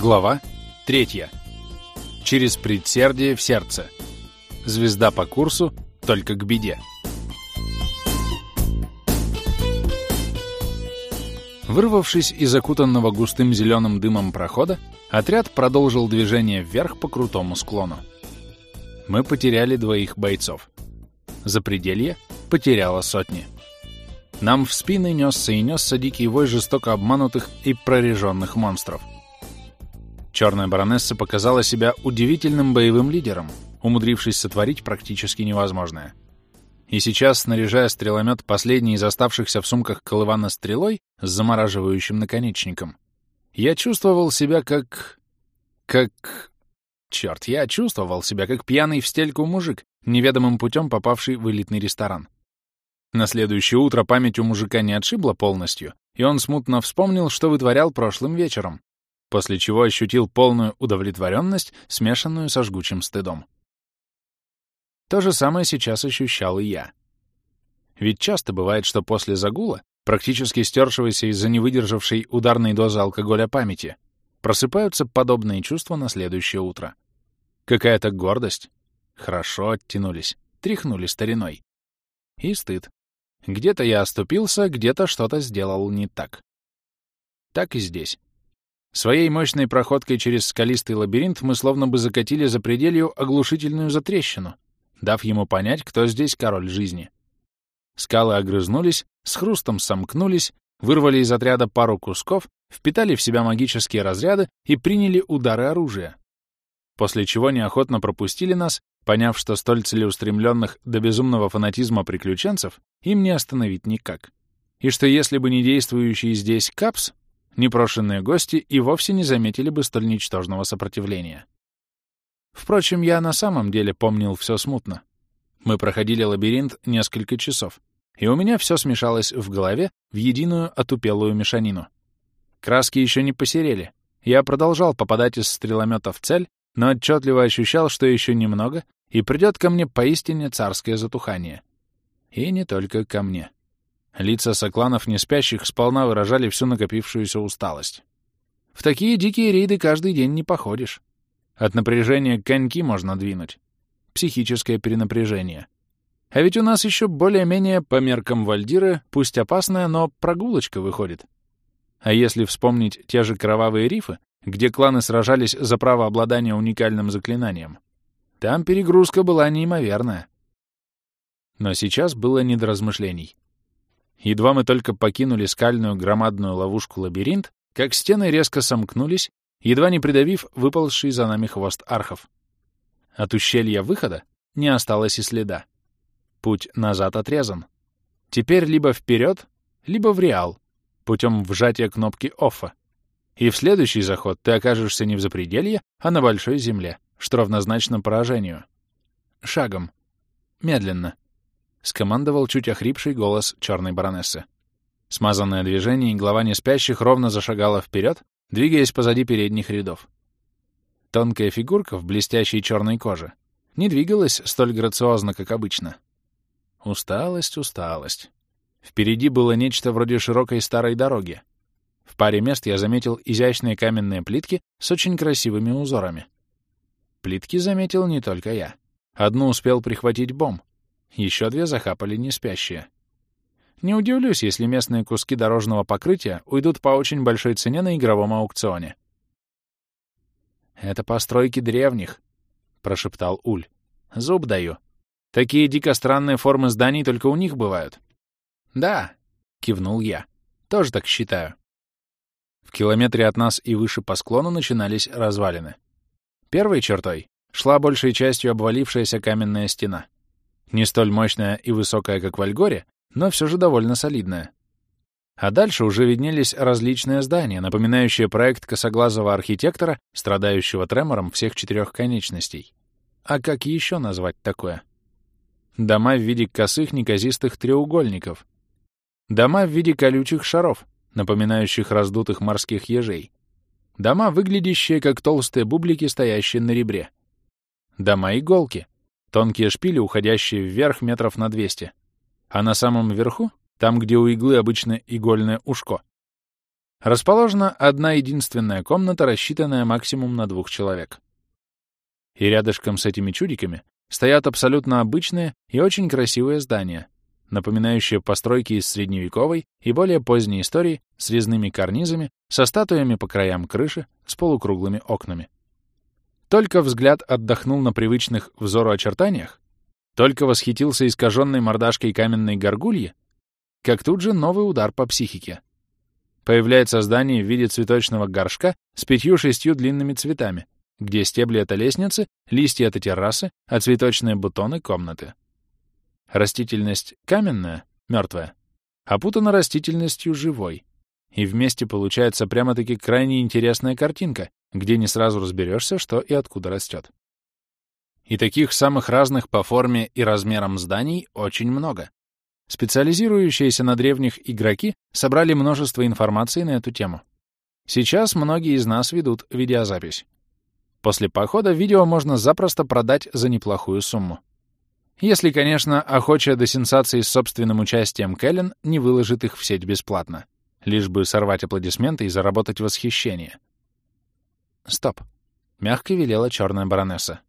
Глава 3. Через предсердие в сердце. Звезда по курсу, только к беде. Вырвавшись из окутанного густым зеленым дымом прохода, отряд продолжил движение вверх по крутому склону. Мы потеряли двоих бойцов. Запределье потеряло сотни. Нам в спины несся и несся дикий вой жестоко обманутых и прореженных монстров. Черная баронесса показала себя удивительным боевым лидером, умудрившись сотворить практически невозможное. И сейчас, снаряжая стреломет последний из оставшихся в сумках колывана стрелой с замораживающим наконечником, я чувствовал себя как... как... Черт, я чувствовал себя как пьяный в стельку мужик, неведомым путем попавший в элитный ресторан. На следующее утро память у мужика не отшибла полностью, и он смутно вспомнил, что вытворял прошлым вечером, после чего ощутил полную удовлетворенность, смешанную со жгучим стыдом. То же самое сейчас ощущал и я. Ведь часто бывает, что после загула, практически стершегося из-за невыдержавшей ударной дозы алкоголя памяти, просыпаются подобные чувства на следующее утро. Какая-то гордость. Хорошо оттянулись, тряхнули стариной. И стыд. Где-то я оступился, где-то что-то сделал не так. Так и здесь. Своей мощной проходкой через скалистый лабиринт мы словно бы закатили за пределью оглушительную затрещину, дав ему понять, кто здесь король жизни. Скалы огрызнулись, с хрустом сомкнулись, вырвали из отряда пару кусков, впитали в себя магические разряды и приняли удары оружия. После чего неохотно пропустили нас, поняв, что столь целеустремленных до безумного фанатизма приключенцев им не остановить никак. И что если бы не действующий здесь КАПС, непрошенные гости и вовсе не заметили бы столь ничтожного сопротивления. Впрочем, я на самом деле помнил все смутно. Мы проходили лабиринт несколько часов, и у меня все смешалось в голове в единую отупелую мешанину. Краски еще не посерели. Я продолжал попадать из стреломета в цель, но отчетливо ощущал, что еще немного, и придет ко мне поистине царское затухание. И не только ко мне. Лица сокланов неспящих сполна выражали всю накопившуюся усталость. В такие дикие рейды каждый день не походишь. От напряжения коньки можно двинуть. Психическое перенапряжение. А ведь у нас еще более-менее по меркам Вальдиры, пусть опасная, но прогулочка выходит. А если вспомнить те же кровавые рифы, где кланы сражались за право обладания уникальным заклинанием, там перегрузка была неимоверная. Но сейчас было не до размышлений. Едва мы только покинули скальную громадную ловушку-лабиринт, как стены резко сомкнулись, едва не придавив выползший за нами хвост архов. От ущелья выхода не осталось и следа. Путь назад отрезан. Теперь либо вперед, либо в реал, путем вжатия кнопки оффа. И в следующий заход ты окажешься не в запределье, а на большой земле, что равнозначно поражению. Шагом. Медленно. — скомандовал чуть охрипший голос черной баронессы. Смазанное движение, глава неспящих ровно зашагала вперед, двигаясь позади передних рядов. Тонкая фигурка в блестящей черной коже не двигалась столь грациозно, как обычно. Усталость, усталость. Впереди было нечто вроде широкой старой дороги. В паре мест я заметил изящные каменные плитки с очень красивыми узорами. Плитки заметил не только я. Одну успел прихватить бомб, еще две захапали неспящие. Не удивлюсь, если местные куски дорожного покрытия уйдут по очень большой цене на игровом аукционе. «Это постройки древних», — прошептал Уль. «Зуб даю. Такие дико странные формы зданий только у них бывают». «Да», — кивнул я. «Тоже так считаю». В километре от нас и выше по склону начинались развалины. Первой чертой шла большей частью обвалившаяся каменная стена — не столь мощная и высокая, как в Альгоре, но все же довольно солидная. А дальше уже виднелись различные здания, напоминающие проект косоглазого архитектора, страдающего тремором всех четырех конечностей. А как еще назвать такое? Дома в виде косых неказистых треугольников. Дома в виде колючих шаров, напоминающих раздутых морских ежей. Дома, выглядящие как толстые бублики, стоящие на ребре. Дома-иголки — Тонкие шпили, уходящие вверх метров на 200. А на самом верху, там, где у иглы обычно игольное ушко, расположена одна единственная комната, рассчитанная максимум на двух человек. И рядышком с этими чудиками стоят абсолютно обычные и очень красивые здания, напоминающие постройки из средневековой и более поздней истории с резными карнизами, со статуями по краям крыши, с полукруглыми окнами. Только взгляд отдохнул на привычных взору очертаниях, только восхитился искаженной мордашкой каменной горгульи, как тут же новый удар по психике. Появляется здание в виде цветочного горшка с пятью-шестью длинными цветами, где стебли — это лестницы, листья — это террасы, а цветочные бутоны — комнаты. Растительность каменная, мертвая, опутана растительностью живой. И вместе получается прямо-таки крайне интересная картинка, где не сразу разберешься, что и откуда растет. И таких самых разных по форме и размерам зданий очень много. Специализирующиеся на древних игроки собрали множество информации на эту тему. Сейчас многие из нас ведут видеозапись. После похода видео можно запросто продать за неплохую сумму. Если, конечно, охочая до сенсаций с собственным участием Кэлен не выложит их в сеть бесплатно, лишь бы сорвать аплодисменты и заработать восхищение. «Стоп», — мягко велела черная баронесса.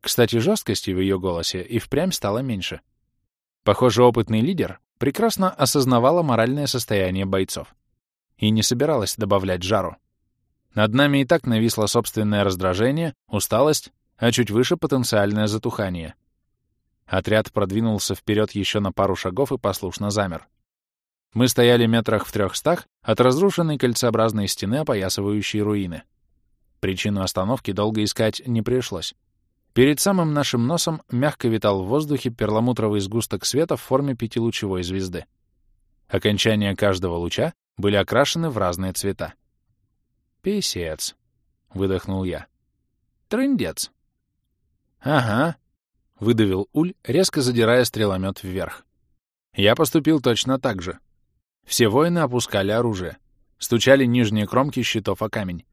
Кстати, жесткости в ее голосе и впрямь стало меньше. Похоже, опытный лидер прекрасно осознавала моральное состояние бойцов и не собиралась добавлять жару. Над нами и так нависло собственное раздражение, усталость, а чуть выше — потенциальное затухание — Отряд продвинулся вперед еще на пару шагов и послушно замер. Мы стояли метрах в трехстах от разрушенной кольцеобразной стены, опоясывающей руины. Причину остановки долго искать не пришлось. Перед самым нашим носом мягко витал в воздухе перламутровый сгусток света в форме пятилучевой звезды. Окончания каждого луча были окрашены в разные цвета. «Писец», — выдохнул я. «Трындец». «Ага», — выдавил Уль, резко задирая стреломет вверх. Я поступил точно так же. Все воины опускали оружие, стучали нижние кромки щитов о камень.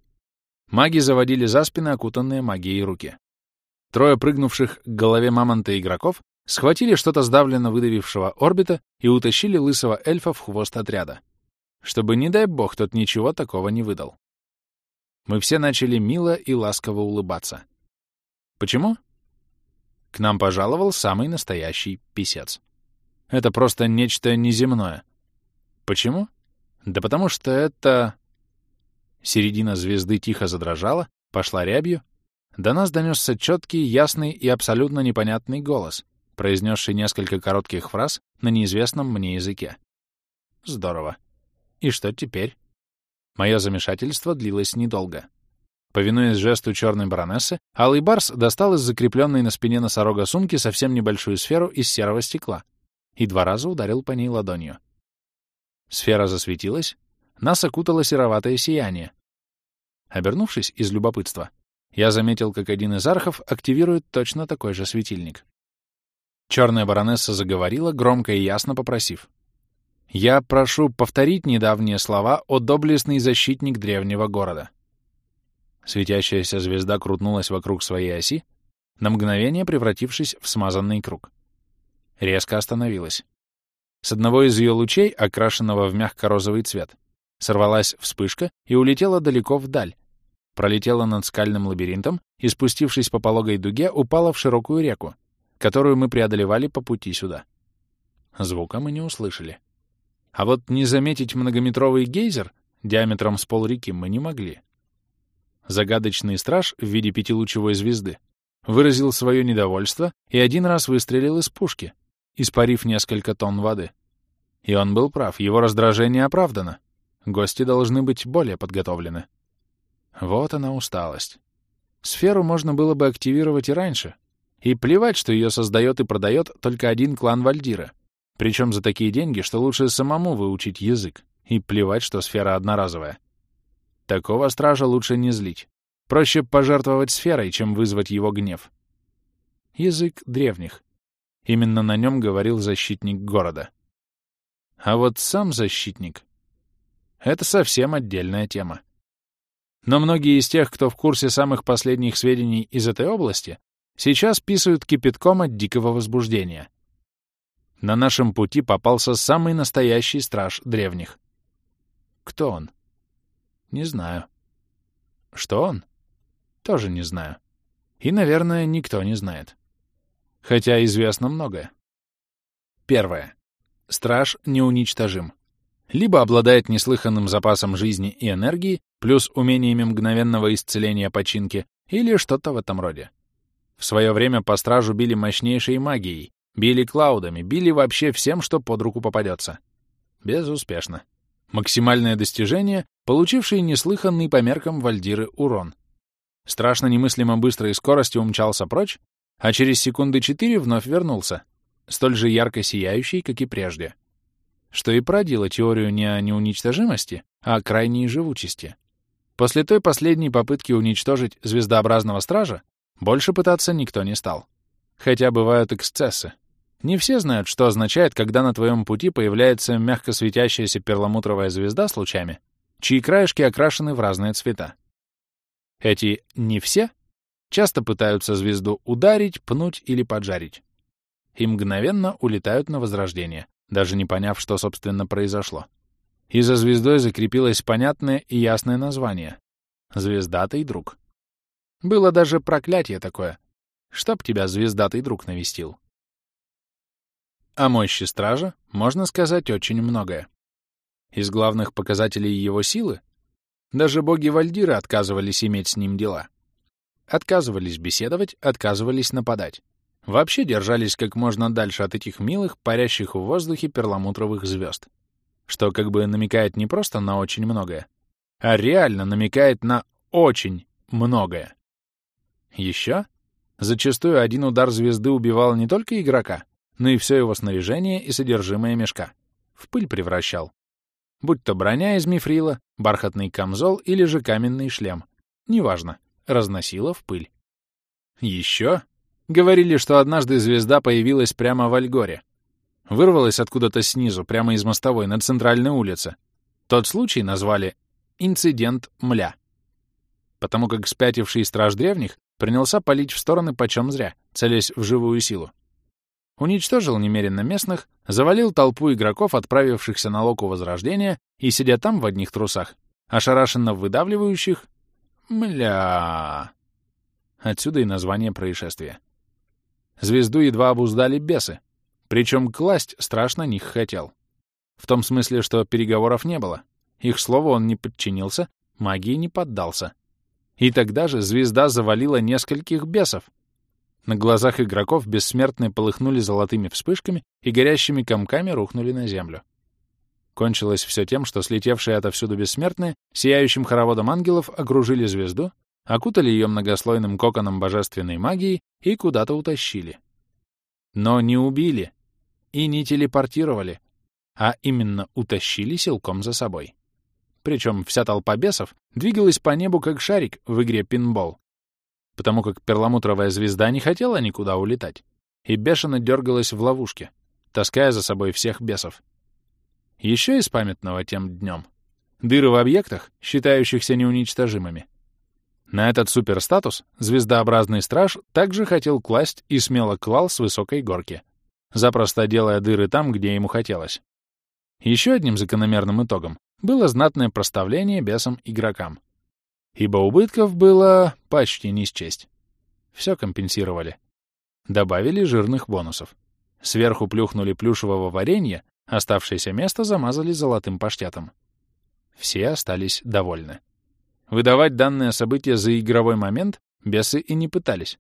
Маги заводили за спины окутанные магией руки. Трое прыгнувших к голове мамонта игроков схватили что-то сдавленно выдавившего орбита и утащили лысого эльфа в хвост отряда, чтобы, не дай бог, тот ничего такого не выдал. Мы все начали мило и ласково улыбаться. Почему? К нам пожаловал самый настоящий писец. Это просто нечто неземное. Почему? Да потому что это... Середина звезды тихо задрожала, пошла рябью. До нас донесся четкий, ясный и абсолютно непонятный голос, произнесший несколько коротких фраз на неизвестном мне языке. Здорово. И что теперь? Мое замешательство длилось недолго. Повинуясь жесту черной баронессы, Алый Барс достал из закрепленной на спине носорога сумки совсем небольшую сферу из серого стекла и два раза ударил по ней ладонью. Сфера засветилась, нас окутало сероватое сияние. Обернувшись из любопытства, я заметил, как один из архов активирует точно такой же светильник. Черная баронесса заговорила, громко и ясно попросив. «Я прошу повторить недавние слова о доблестный защитник древнего города». Светящаяся звезда крутнулась вокруг своей оси, на мгновение превратившись в смазанный круг. Резко остановилась. С одного из ее лучей, окрашенного в мягко-розовый цвет, сорвалась вспышка и улетела далеко вдаль, пролетела над скальным лабиринтом и, спустившись по пологой дуге, упала в широкую реку, которую мы преодолевали по пути сюда. Звука мы не услышали. А вот не заметить многометровый гейзер диаметром с полреки мы не могли. Загадочный страж в виде пятилучевой звезды выразил свое недовольство и один раз выстрелил из пушки, испарив несколько тонн воды. И он был прав, его раздражение оправдано. Гости должны быть более подготовлены. Вот она усталость. Сферу можно было бы активировать и раньше. И плевать, что ее создает и продает только один клан Вальдира. Причем за такие деньги, что лучше самому выучить язык. И плевать, что сфера одноразовая. Такого стража лучше не злить. Проще пожертвовать сферой, чем вызвать его гнев. Язык древних. Именно на нем говорил защитник города. А вот сам защитник — это совсем отдельная тема. Но многие из тех, кто в курсе самых последних сведений из этой области, сейчас писают кипятком от дикого возбуждения. На нашем пути попался самый настоящий страж древних. Кто он? Не знаю. Что он? Тоже не знаю. И, наверное, никто не знает. Хотя известно многое. Первое. Страж неуничтожим. Либо обладает неслыханным запасом жизни и энергии, плюс умениями мгновенного исцеления починки, или что-то в этом роде. В свое время по стражу били мощнейшей магией, били клаудами, били вообще всем, что под руку попадется. Безуспешно. Максимальное достижение, получивший неслыханный по меркам Вальдиры урон. Страшно немыслимо быстрой скоростью умчался прочь, а через секунды четыре вновь вернулся, столь же ярко сияющий, как и прежде. Что и породило теорию не о неуничтожимости, а о крайней живучести. После той последней попытки уничтожить звездообразного стража больше пытаться никто не стал. Хотя бывают эксцессы. Не все знают, что означает, когда на твоем пути появляется мягко светящаяся перламутровая звезда с лучами, чьи краешки окрашены в разные цвета. Эти «не все» часто пытаются звезду ударить, пнуть или поджарить. И мгновенно улетают на возрождение, даже не поняв, что, собственно, произошло. И за звездой закрепилось понятное и ясное название — «Звездатый друг». Было даже проклятие такое, чтоб тебя звездатый друг навестил. О мощи стража можно сказать очень многое. Из главных показателей его силы даже боги Вальдира отказывались иметь с ним дела. Отказывались беседовать, отказывались нападать. Вообще держались как можно дальше от этих милых, парящих в воздухе перламутровых звезд. Что как бы намекает не просто на очень многое, а реально намекает на очень многое. Еще зачастую один удар звезды убивал не только игрока, но и все его снаряжение и содержимое мешка. В пыль превращал. Будь то броня из мифрила, бархатный камзол или же каменный шлем. Неважно, разносило в пыль. Еще говорили, что однажды звезда появилась прямо в Альгоре. Вырвалась откуда-то снизу, прямо из мостовой, на центральной улице. Тот случай назвали «инцидент Мля». Потому как спятивший страж древних принялся палить в стороны почем зря, целясь в живую силу уничтожил немеренно местных, завалил толпу игроков, отправившихся на локу Возрождения, и, сидя там в одних трусах, ошарашенно выдавливающих «Мля...» Отсюда и название происшествия. Звезду едва обуздали бесы, причем класть страшно них хотел. В том смысле, что переговоров не было. Их слову он не подчинился, магии не поддался. И тогда же звезда завалила нескольких бесов, на глазах игроков бессмертные полыхнули золотыми вспышками и горящими комками рухнули на землю. Кончилось все тем, что слетевшие отовсюду бессмертные, сияющим хороводом ангелов, окружили звезду, окутали ее многослойным коконом божественной магии и куда-то утащили. Но не убили и не телепортировали, а именно утащили силком за собой. Причем вся толпа бесов двигалась по небу как шарик в игре пинбол, потому как перламутровая звезда не хотела никуда улетать и бешено дергалась в ловушке, таская за собой всех бесов. Еще из памятного тем днем дыры в объектах, считающихся неуничтожимыми. На этот суперстатус звездообразный страж также хотел класть и смело клал с высокой горки, запросто делая дыры там, где ему хотелось. Еще одним закономерным итогом было знатное проставление бесам игрокам — ибо убытков было почти не счесть. Все компенсировали. Добавили жирных бонусов. Сверху плюхнули плюшевого варенья, оставшееся место замазали золотым паштетом. Все остались довольны. Выдавать данное событие за игровой момент бесы и не пытались.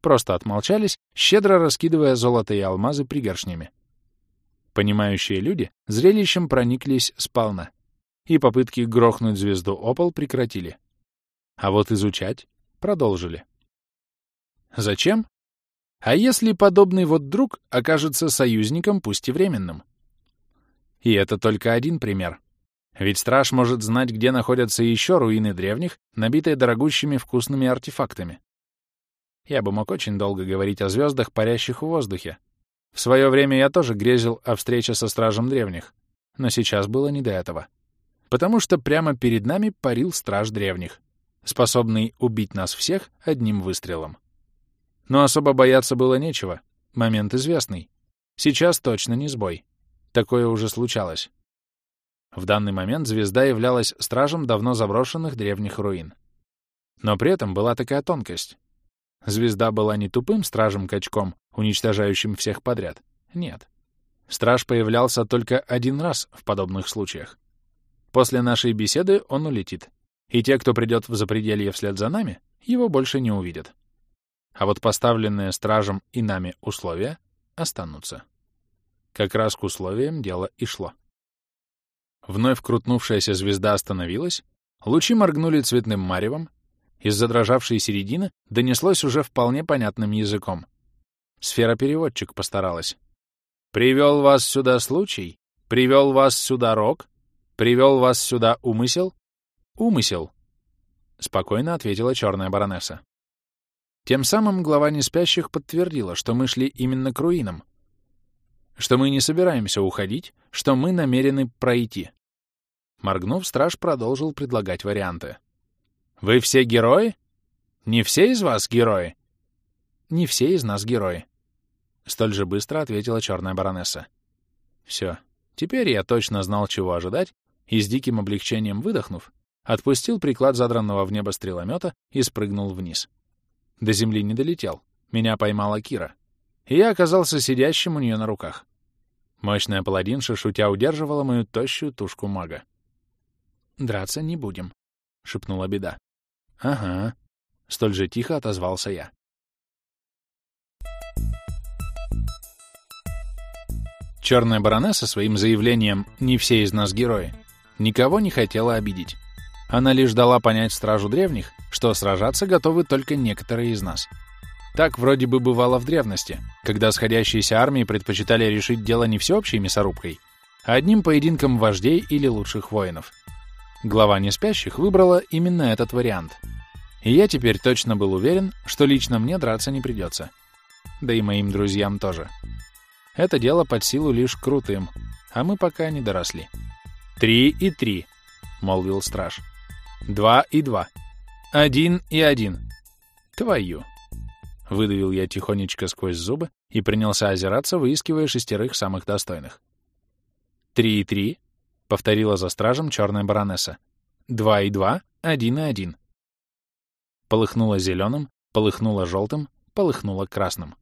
Просто отмолчались, щедро раскидывая золото и алмазы пригоршнями. Понимающие люди зрелищем прониклись сполна, и попытки грохнуть звезду опол прекратили. А вот изучать продолжили. Зачем? А если подобный вот друг окажется союзником, пусть и временным? И это только один пример. Ведь страж может знать, где находятся еще руины древних, набитые дорогущими вкусными артефактами. Я бы мог очень долго говорить о звездах, парящих в воздухе. В свое время я тоже грезил о встрече со стражем древних, но сейчас было не до этого. Потому что прямо перед нами парил страж древних способный убить нас всех одним выстрелом. Но особо бояться было нечего. Момент известный. Сейчас точно не сбой. Такое уже случалось. В данный момент звезда являлась стражем давно заброшенных древних руин. Но при этом была такая тонкость. Звезда была не тупым стражем-качком, уничтожающим всех подряд. Нет. Страж появлялся только один раз в подобных случаях. После нашей беседы он улетит, и те, кто придет в запределье вслед за нами, его больше не увидят. А вот поставленные стражем и нами условия останутся. Как раз к условиям дело и шло. Вновь крутнувшаяся звезда остановилась, лучи моргнули цветным маревом, из задрожавшей середины донеслось уже вполне понятным языком. Сфера-переводчик постаралась. «Привел вас сюда случай? Привел вас сюда рок? Привел вас сюда умысел? Умысел!» Спокойно ответила черная баронесса. Тем самым глава неспящих подтвердила, что мы шли именно к руинам, что мы не собираемся уходить, что мы намерены пройти. Моргнув, страж продолжил предлагать варианты. «Вы все герои? Не все из вас герои?» «Не все из нас герои», — столь же быстро ответила черная баронесса. «Все. Теперь я точно знал, чего ожидать, и с диким облегчением выдохнув, отпустил приклад задранного в небо стреломета и спрыгнул вниз. До земли не долетел. Меня поймала Кира. И я оказался сидящим у нее на руках. Мощная паладинша, шутя, удерживала мою тощую тушку мага. «Драться не будем», — шепнула беда. «Ага», — столь же тихо отозвался я. Черная баронесса своим заявлением «не все из нас герои» никого не хотела обидеть. Она лишь дала понять стражу древних, что сражаться готовы только некоторые из нас. Так вроде бы бывало в древности, когда сходящиеся армии предпочитали решить дело не всеобщей мясорубкой, а одним поединком вождей или лучших воинов. Глава неспящих выбрала именно этот вариант. И я теперь точно был уверен, что лично мне драться не придется. Да и моим друзьям тоже. Это дело под силу лишь крутым, а мы пока не доросли. «Три и три», — молвил страж. «Два и два. Один и один. Твою». Выдавил я тихонечко сквозь зубы и принялся озираться, выискивая шестерых самых достойных. «Три и три», — повторила за стражем черная баронесса. «Два и два, один и один». Полыхнуло зеленым, полыхнуло желтым, полыхнуло красным.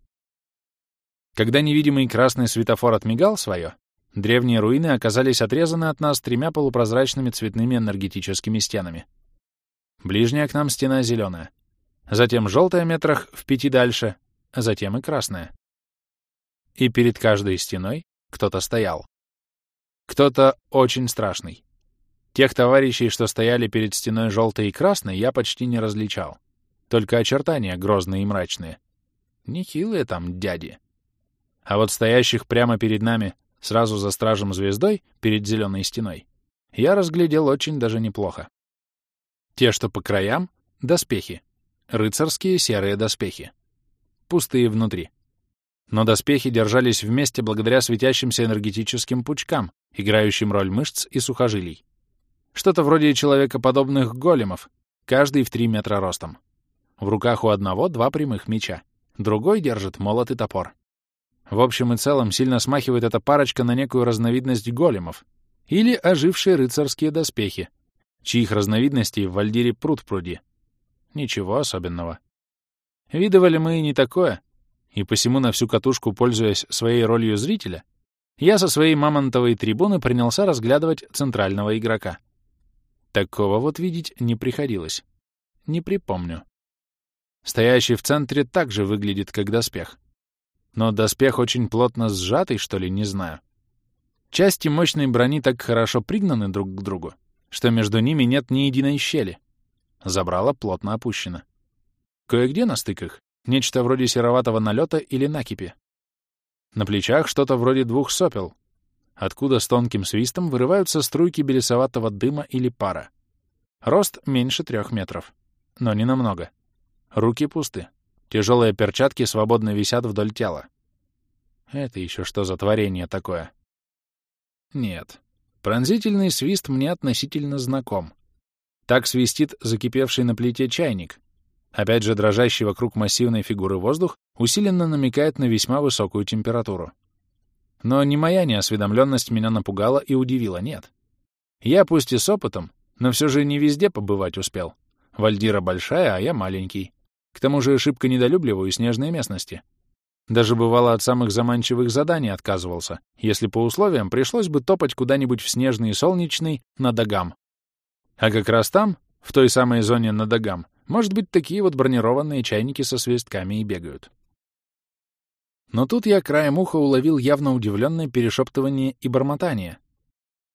Когда невидимый красный светофор отмигал свое, древние руины оказались отрезаны от нас тремя полупрозрачными цветными энергетическими стенами. Ближняя к нам стена зеленая, затем желтая метрах в пяти дальше, затем и красная. И перед каждой стеной кто-то стоял. Кто-то очень страшный. Тех товарищей, что стояли перед стеной желтой и красной, я почти не различал. Только очертания грозные и мрачные. Нехилые там дяди. А вот стоящих прямо перед нами, сразу за стражем звездой, перед зеленой стеной, я разглядел очень даже неплохо. Те, что по краям — доспехи. Рыцарские серые доспехи. Пустые внутри. Но доспехи держались вместе благодаря светящимся энергетическим пучкам, играющим роль мышц и сухожилий. Что-то вроде человекоподобных големов, каждый в три метра ростом. В руках у одного два прямых меча, другой держит молот и топор. В общем и целом сильно смахивает эта парочка на некую разновидность големов или ожившие рыцарские доспехи, чьих разновидностей в Вальдире пруд-пруди. Ничего особенного. Видывали мы и не такое, и посему на всю катушку, пользуясь своей ролью зрителя, я со своей мамонтовой трибуны принялся разглядывать центрального игрока. Такого вот видеть не приходилось. Не припомню. Стоящий в центре также выглядит как доспех. Но доспех очень плотно сжатый, что ли, не знаю. Части мощной брони так хорошо пригнаны друг к другу, что между ними нет ни единой щели. Забрало плотно опущено. Кое-где на стыках нечто вроде сероватого налета или накипи. На плечах что-то вроде двух сопел, откуда с тонким свистом вырываются струйки белесоватого дыма или пара. Рост меньше трех метров, но не намного. Руки пусты. Тяжелые перчатки свободно висят вдоль тела. Это еще что за творение такое? Нет. Пронзительный свист мне относительно знаком. Так свистит закипевший на плите чайник. Опять же, дрожащий вокруг массивной фигуры воздух усиленно намекает на весьма высокую температуру. Но не моя неосведомленность меня напугала и удивила, нет. Я пусть и с опытом, но все же не везде побывать успел. Вальдира большая, а я маленький. К тому же шибко недолюбливаю снежные местности. Даже бывало от самых заманчивых заданий отказывался, если по условиям пришлось бы топать куда-нибудь в снежный и солнечный на Дагам. А как раз там, в той самой зоне на Дагам, может быть, такие вот бронированные чайники со свистками и бегают. Но тут я краем уха уловил явно удивленное перешептывание и бормотание.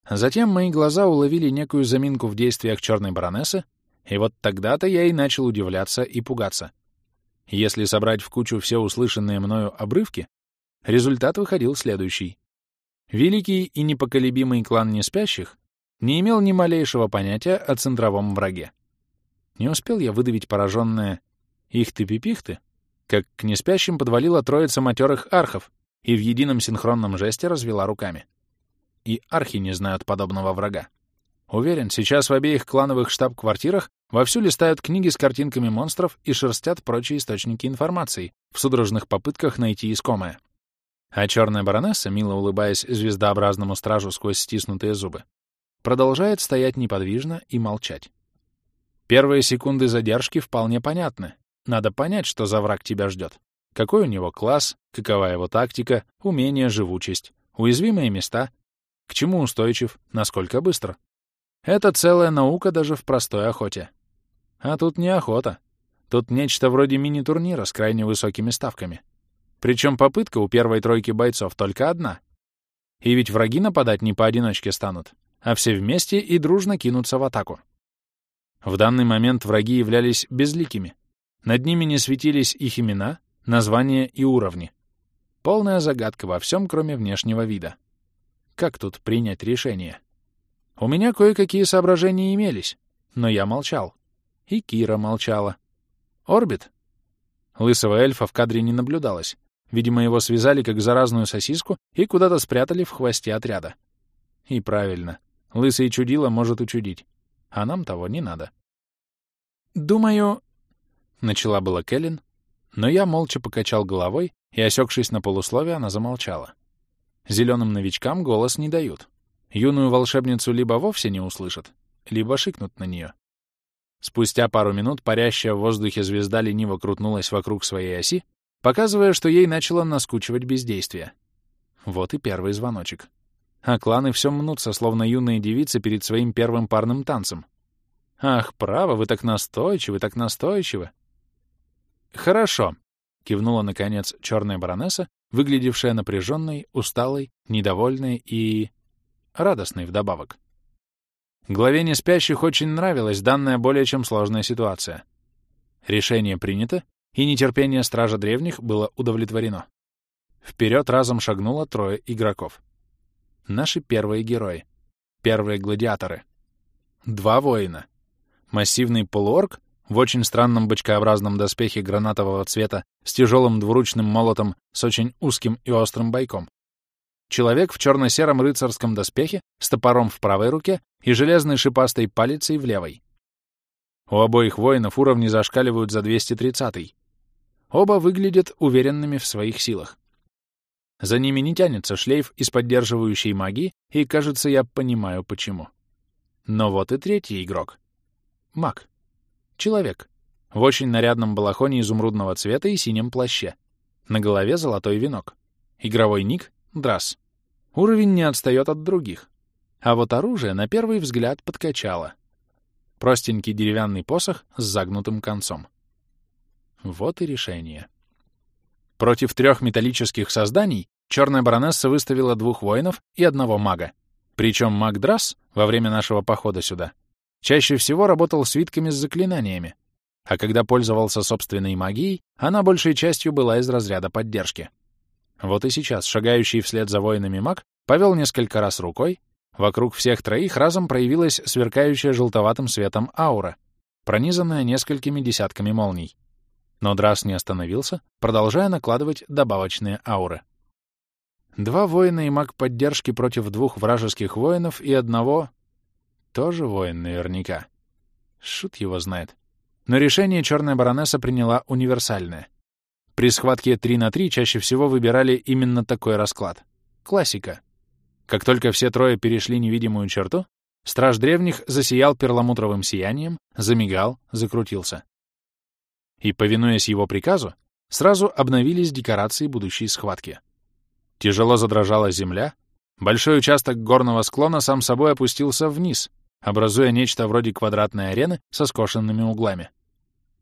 Затем мои глаза уловили некую заминку в действиях черной баронессы, и вот тогда-то я и начал удивляться и пугаться. Если собрать в кучу все услышанные мною обрывки, результат выходил следующий. Великий и непоколебимый клан неспящих не имел ни малейшего понятия о центровом враге. Не успел я выдавить пораженное «их-ты-пипих-ты», как к неспящим подвалила троица матерых архов и в едином синхронном жесте развела руками. И архи не знают подобного врага. Уверен, сейчас в обеих клановых штаб-квартирах вовсю листают книги с картинками монстров и шерстят прочие источники информации в судорожных попытках найти искомое. А черная баронесса, мило улыбаясь звездообразному стражу сквозь стиснутые зубы, продолжает стоять неподвижно и молчать. Первые секунды задержки вполне понятны. Надо понять, что за враг тебя ждет. Какой у него класс, какова его тактика, умение, живучесть, уязвимые места, к чему устойчив, насколько быстро. Это целая наука даже в простой охоте. А тут не охота. Тут нечто вроде мини-турнира с крайне высокими ставками. Причем попытка у первой тройки бойцов только одна. И ведь враги нападать не поодиночке станут, а все вместе и дружно кинутся в атаку. В данный момент враги являлись безликими. Над ними не светились их имена, названия и уровни. Полная загадка во всем, кроме внешнего вида. Как тут принять решение? У меня кое-какие соображения имелись, но я молчал. И Кира молчала. Орбит? Лысого эльфа в кадре не наблюдалось. Видимо, его связали как заразную сосиску и куда-то спрятали в хвосте отряда. И правильно. Лысый чудило может учудить. А нам того не надо. «Думаю...» — начала была Кэлен, но я молча покачал головой, и, осекшись на полусловие, она замолчала. Зеленым новичкам голос не дают. Юную волшебницу либо вовсе не услышат, либо шикнут на нее. Спустя пару минут парящая в воздухе звезда лениво крутнулась вокруг своей оси, показывая, что ей начало наскучивать бездействие. Вот и первый звоночек. А кланы все мнутся, словно юные девицы перед своим первым парным танцем. Ах, право, вы так настойчивы, так настойчивы. Хорошо, — кивнула, наконец, черная баронесса, выглядевшая напряженной, усталой, недовольной и радостный вдобавок. Главе неспящих очень нравилась данная более чем сложная ситуация. Решение принято, и нетерпение Стража Древних было удовлетворено. Вперед разом шагнуло трое игроков. Наши первые герои. Первые гладиаторы. Два воина. Массивный полуорг в очень странном бочкообразном доспехе гранатового цвета с тяжелым двуручным молотом с очень узким и острым бойком. Человек в черно-сером рыцарском доспехе с топором в правой руке и железной шипастой палицей в левой. У обоих воинов уровни зашкаливают за 230-й. Оба выглядят уверенными в своих силах. За ними не тянется шлейф из поддерживающей магии, и, кажется, я понимаю, почему. Но вот и третий игрок. Маг. Человек. В очень нарядном балахоне изумрудного цвета и синем плаще. На голове золотой венок. Игровой ник — Драс. Уровень не отстает от других. А вот оружие на первый взгляд подкачало. Простенький деревянный посох с загнутым концом. Вот и решение. Против трех металлических созданий черная баронесса выставила двух воинов и одного мага. Причем маг Драс во время нашего похода сюда чаще всего работал свитками с заклинаниями, а когда пользовался собственной магией, она большей частью была из разряда поддержки. Вот и сейчас шагающий вслед за воинами маг повел несколько раз рукой, вокруг всех троих разом проявилась сверкающая желтоватым светом аура, пронизанная несколькими десятками молний. Но Драс не остановился, продолжая накладывать добавочные ауры. Два воина и маг поддержки против двух вражеских воинов и одного... Тоже воин наверняка. Шут его знает. Но решение черная баронесса приняла универсальное — при схватке 3 на 3 чаще всего выбирали именно такой расклад. Классика. Как только все трое перешли невидимую черту, страж древних засиял перламутровым сиянием, замигал, закрутился. И, повинуясь его приказу, сразу обновились декорации будущей схватки. Тяжело задрожала земля, большой участок горного склона сам собой опустился вниз, образуя нечто вроде квадратной арены со скошенными углами.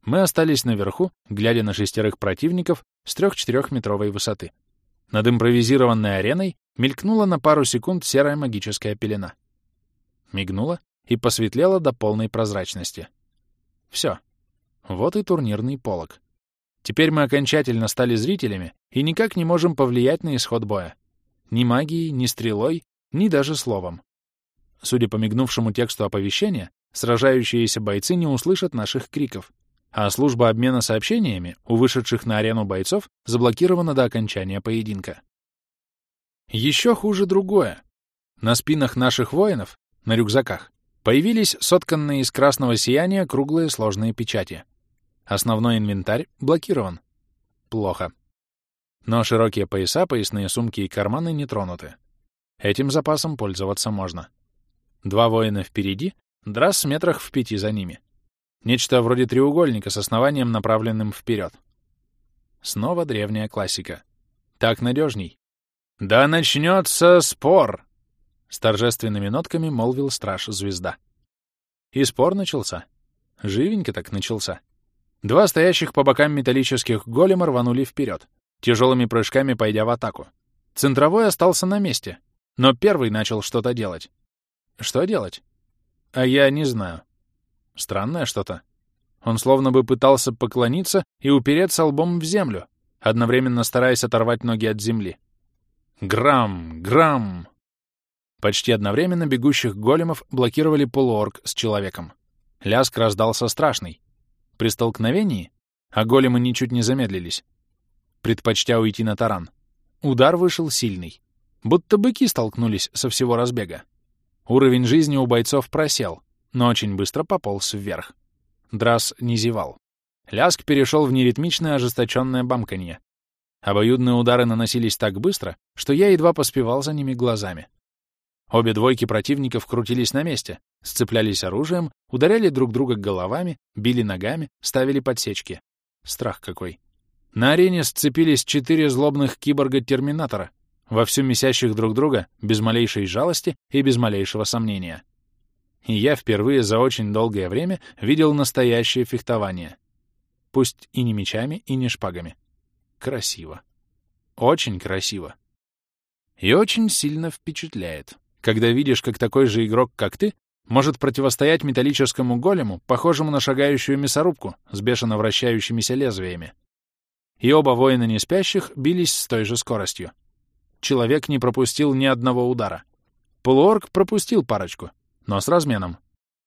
Мы остались наверху, глядя на шестерых противников с трех-четырехметровой высоты. Над импровизированной ареной мелькнула на пару секунд серая магическая пелена. Мигнула и посветлела до полной прозрачности. Все. Вот и турнирный полог. Теперь мы окончательно стали зрителями и никак не можем повлиять на исход боя. Ни магией, ни стрелой, ни даже словом. Судя по мигнувшему тексту оповещения, сражающиеся бойцы не услышат наших криков, а служба обмена сообщениями у вышедших на арену бойцов заблокирована до окончания поединка. Еще хуже другое. На спинах наших воинов, на рюкзаках, появились сотканные из красного сияния круглые сложные печати. Основной инвентарь блокирован. Плохо. Но широкие пояса, поясные сумки и карманы не тронуты. Этим запасом пользоваться можно. Два воина впереди, драс метрах в пяти за ними. Нечто вроде треугольника с основанием, направленным вперед. Снова древняя классика. Так надежней. «Да начнется спор!» С торжественными нотками молвил страж-звезда. И спор начался. Живенько так начался. Два стоящих по бокам металлических голема рванули вперед, тяжелыми прыжками пойдя в атаку. Центровой остался на месте, но первый начал что-то делать. Что делать? А я не знаю. Странное что-то. Он словно бы пытался поклониться и упереться лбом в землю, одновременно стараясь оторвать ноги от земли. Грамм! Грамм! Почти одновременно бегущих големов блокировали полуорг с человеком. Ляск раздался страшный. При столкновении, а големы ничуть не замедлились, предпочтя уйти на таран, удар вышел сильный. Будто быки столкнулись со всего разбега. Уровень жизни у бойцов просел — но очень быстро пополз вверх. Драс не зевал. Ляск перешел в неритмичное ожесточенное бамканье. Обоюдные удары наносились так быстро, что я едва поспевал за ними глазами. Обе двойки противников крутились на месте, сцеплялись оружием, ударяли друг друга головами, били ногами, ставили подсечки. Страх какой. На арене сцепились четыре злобных киборга-терминатора, вовсю месящих друг друга без малейшей жалости и без малейшего сомнения и я впервые за очень долгое время видел настоящее фехтование. Пусть и не мечами, и не шпагами. Красиво. Очень красиво. И очень сильно впечатляет, когда видишь, как такой же игрок, как ты, может противостоять металлическому голему, похожему на шагающую мясорубку с бешено вращающимися лезвиями. И оба воина неспящих бились с той же скоростью. Человек не пропустил ни одного удара. Полуорг пропустил парочку, но с разменом.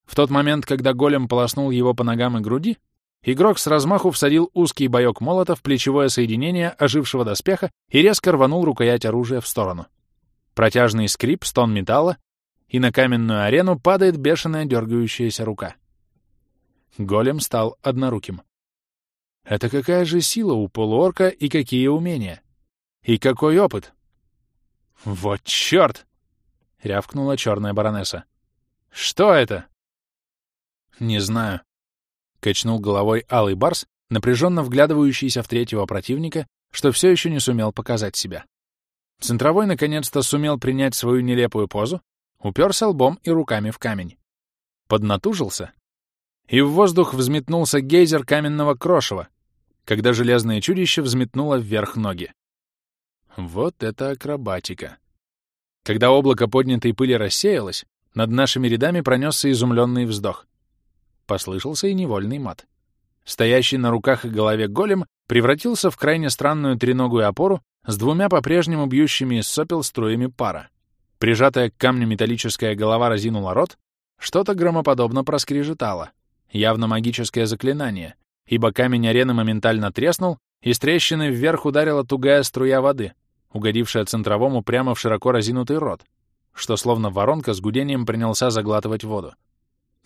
В тот момент, когда голем полоснул его по ногам и груди, игрок с размаху всадил узкий боек молота в плечевое соединение ожившего доспеха и резко рванул рукоять оружия в сторону. Протяжный скрип, стон металла, и на каменную арену падает бешеная дергающаяся рука. Голем стал одноруким. Это какая же сила у полуорка и какие умения? И какой опыт? «Вот черт!» — рявкнула черная баронесса. Что это? Не знаю. Качнул головой алый барс, напряженно вглядывающийся в третьего противника, что все еще не сумел показать себя. Центровой наконец-то сумел принять свою нелепую позу, уперся лбом и руками в камень. Поднатужился, и в воздух взметнулся гейзер каменного крошева, когда железное чудище взметнуло вверх ноги. Вот это акробатика. Когда облако поднятой пыли рассеялось, над нашими рядами пронесся изумленный вздох. Послышался и невольный мат. Стоящий на руках и голове голем превратился в крайне странную треногую опору с двумя по-прежнему бьющими из сопел струями пара. Прижатая к камню металлическая голова разинула рот, что-то громоподобно проскрежетало. Явно магическое заклинание, ибо камень арены моментально треснул, и с трещины вверх ударила тугая струя воды, угодившая центровому прямо в широко разинутый рот, что словно воронка с гудением принялся заглатывать воду.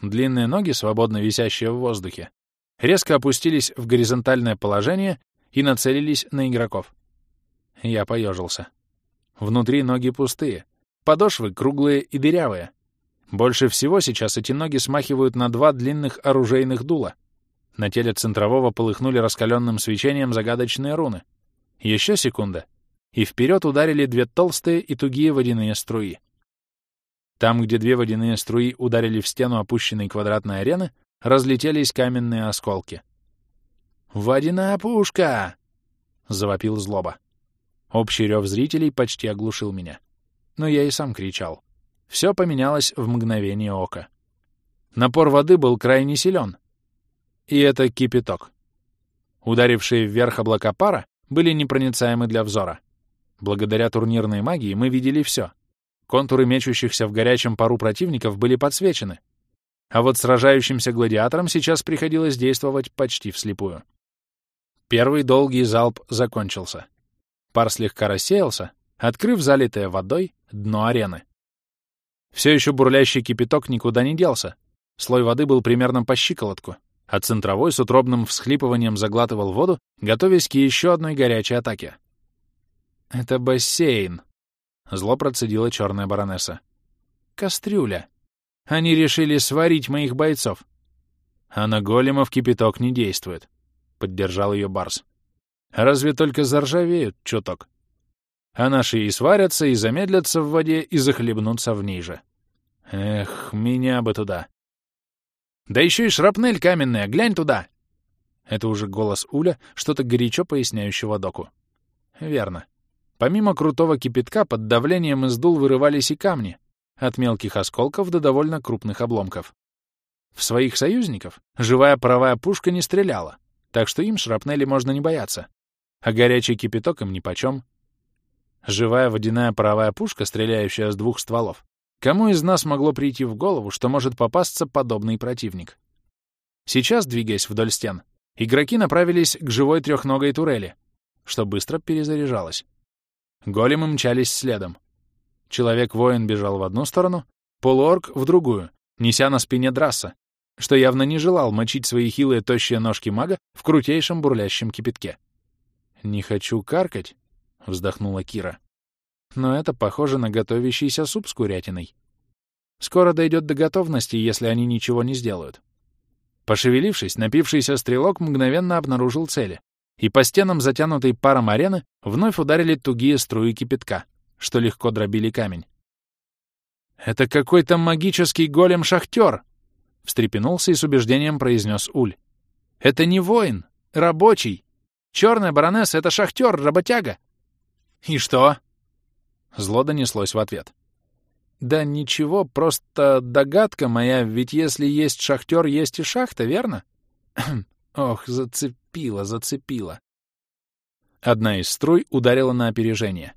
Длинные ноги, свободно висящие в воздухе, резко опустились в горизонтальное положение и нацелились на игроков. Я поежился. Внутри ноги пустые, подошвы круглые и дырявые. Больше всего сейчас эти ноги смахивают на два длинных оружейных дула. На теле центрового полыхнули раскаленным свечением загадочные руны. Еще секунда, и вперед ударили две толстые и тугие водяные струи. Там, где две водяные струи ударили в стену опущенной квадратной арены, разлетелись каменные осколки. «Водяная пушка!» — завопил злоба. Общий рев зрителей почти оглушил меня. Но я и сам кричал. Все поменялось в мгновение ока. Напор воды был крайне силен. И это кипяток. Ударившие вверх облака пара были непроницаемы для взора. Благодаря турнирной магии мы видели все. Контуры мечущихся в горячем пару противников были подсвечены. А вот сражающимся гладиаторам сейчас приходилось действовать почти вслепую. Первый долгий залп закончился. Пар слегка рассеялся, открыв залитое водой дно арены. Все еще бурлящий кипяток никуда не делся. Слой воды был примерно по щиколотку, а центровой с утробным всхлипыванием заглатывал воду, готовясь к еще одной горячей атаке. «Это бассейн», — зло процедила черная баронесса. «Кастрюля. Они решили сварить моих бойцов». «А на големов кипяток не действует», — поддержал ее Барс. «Разве только заржавеют чуток. А наши и сварятся, и замедлятся в воде, и захлебнутся в ней же. Эх, меня бы туда». «Да еще и шрапнель каменная, глянь туда!» Это уже голос Уля, что-то горячо поясняющего доку. «Верно. Помимо крутого кипятка, под давлением из дул вырывались и камни, от мелких осколков до довольно крупных обломков. В своих союзников живая паровая пушка не стреляла, так что им шрапнели можно не бояться. А горячий кипяток им нипочем. Живая водяная паровая пушка, стреляющая с двух стволов. Кому из нас могло прийти в голову, что может попасться подобный противник? Сейчас, двигаясь вдоль стен, игроки направились к живой трехногой турели, что быстро перезаряжалось. Големы мчались следом. Человек-воин бежал в одну сторону, полуорг — в другую, неся на спине драса, что явно не желал мочить свои хилые тощие ножки мага в крутейшем бурлящем кипятке. «Не хочу каркать», — вздохнула Кира. «Но это похоже на готовящийся суп с курятиной. Скоро дойдет до готовности, если они ничего не сделают». Пошевелившись, напившийся стрелок мгновенно обнаружил цели и по стенам, затянутой паром арены, вновь ударили тугие струи кипятка, что легко дробили камень. «Это какой-то магический голем-шахтер!» — встрепенулся и с убеждением произнес Уль. «Это не воин, рабочий. Черная баронесса — это шахтер, работяга». «И что?» Зло донеслось в ответ. «Да ничего, просто догадка моя, ведь если есть шахтер, есть и шахта, верно?» Ох, зацепила, зацепила. Одна из струй ударила на опережение.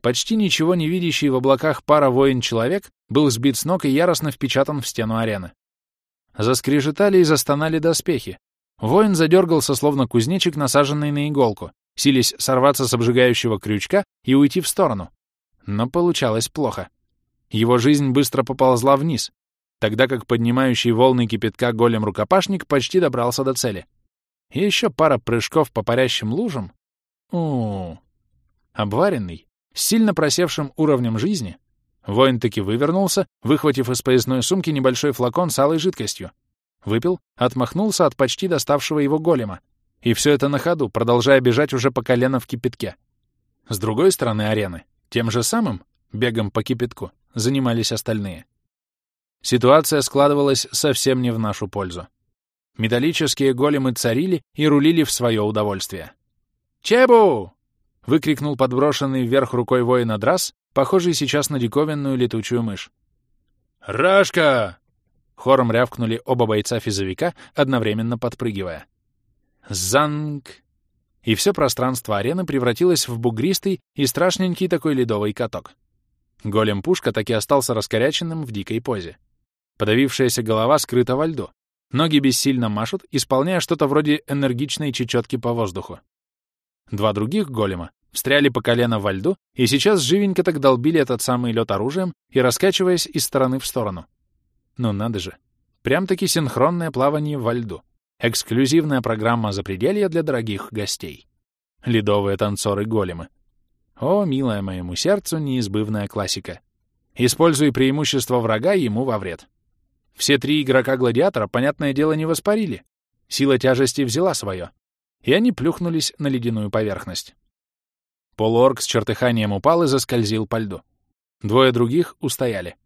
Почти ничего не видящий в облаках пара воин-человек был сбит с ног и яростно впечатан в стену арены. Заскрежетали и застонали доспехи. Воин задергался, словно кузнечик, насаженный на иголку, сились сорваться с обжигающего крючка и уйти в сторону. Но получалось плохо. Его жизнь быстро поползла вниз, тогда как поднимающий волны кипятка голем-рукопашник почти добрался до цели. И еще пара прыжков по парящим лужам. У. Обваренный, с сильно просевшим уровнем жизни, воин таки вывернулся, выхватив из поясной сумки небольшой флакон с алой жидкостью. Выпил, отмахнулся от почти доставшего его голема. И все это на ходу, продолжая бежать уже по колено в кипятке. С другой стороны арены, тем же самым, бегом по кипятку, занимались остальные. Ситуация складывалась совсем не в нашу пользу. Металлические големы царили и рулили в свое удовольствие. «Чебу!» — выкрикнул подброшенный вверх рукой воина Драс, похожий сейчас на диковинную летучую мышь. «Рашка!» — хором рявкнули оба бойца-физовика, одновременно подпрыгивая. «Занг!» И все пространство арены превратилось в бугристый и страшненький такой ледовый каток. Голем-пушка таки остался раскоряченным в дикой позе. Подавившаяся голова скрыта во льду. Ноги бессильно машут, исполняя что-то вроде энергичной чечетки по воздуху. Два других голема встряли по колено во льду и сейчас живенько так долбили этот самый лед оружием и раскачиваясь из стороны в сторону. Ну надо же. Прям-таки синхронное плавание во льду. Эксклюзивная программа запределья для дорогих гостей. Ледовые танцоры-големы. О, милая моему сердцу, неизбывная классика. Используя преимущество врага ему во вред. Все три игрока-гладиатора, понятное дело, не воспарили. Сила тяжести взяла свое, и они плюхнулись на ледяную поверхность. Полуорг с чертыханием упал и заскользил по льду. Двое других устояли.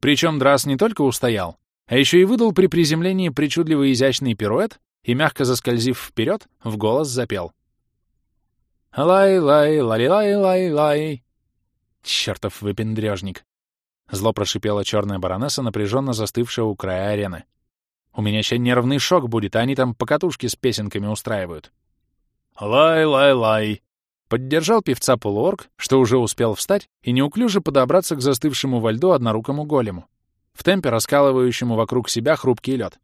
Причем Драс не только устоял, а еще и выдал при приземлении причудливый изящный пируэт и, мягко заскользив вперед, в голос запел. «Лай-лай, лай-лай-лай-лай!» Чертов выпендрежник! Зло прошипела черная баронесса, напряженно застывшая у края арены. «У меня еще нервный шок будет, а они там покатушки с песенками устраивают». «Лай-лай-лай!» Поддержал певца полуорг, что уже успел встать и неуклюже подобраться к застывшему во льду однорукому голему, в темпе раскалывающему вокруг себя хрупкий лед.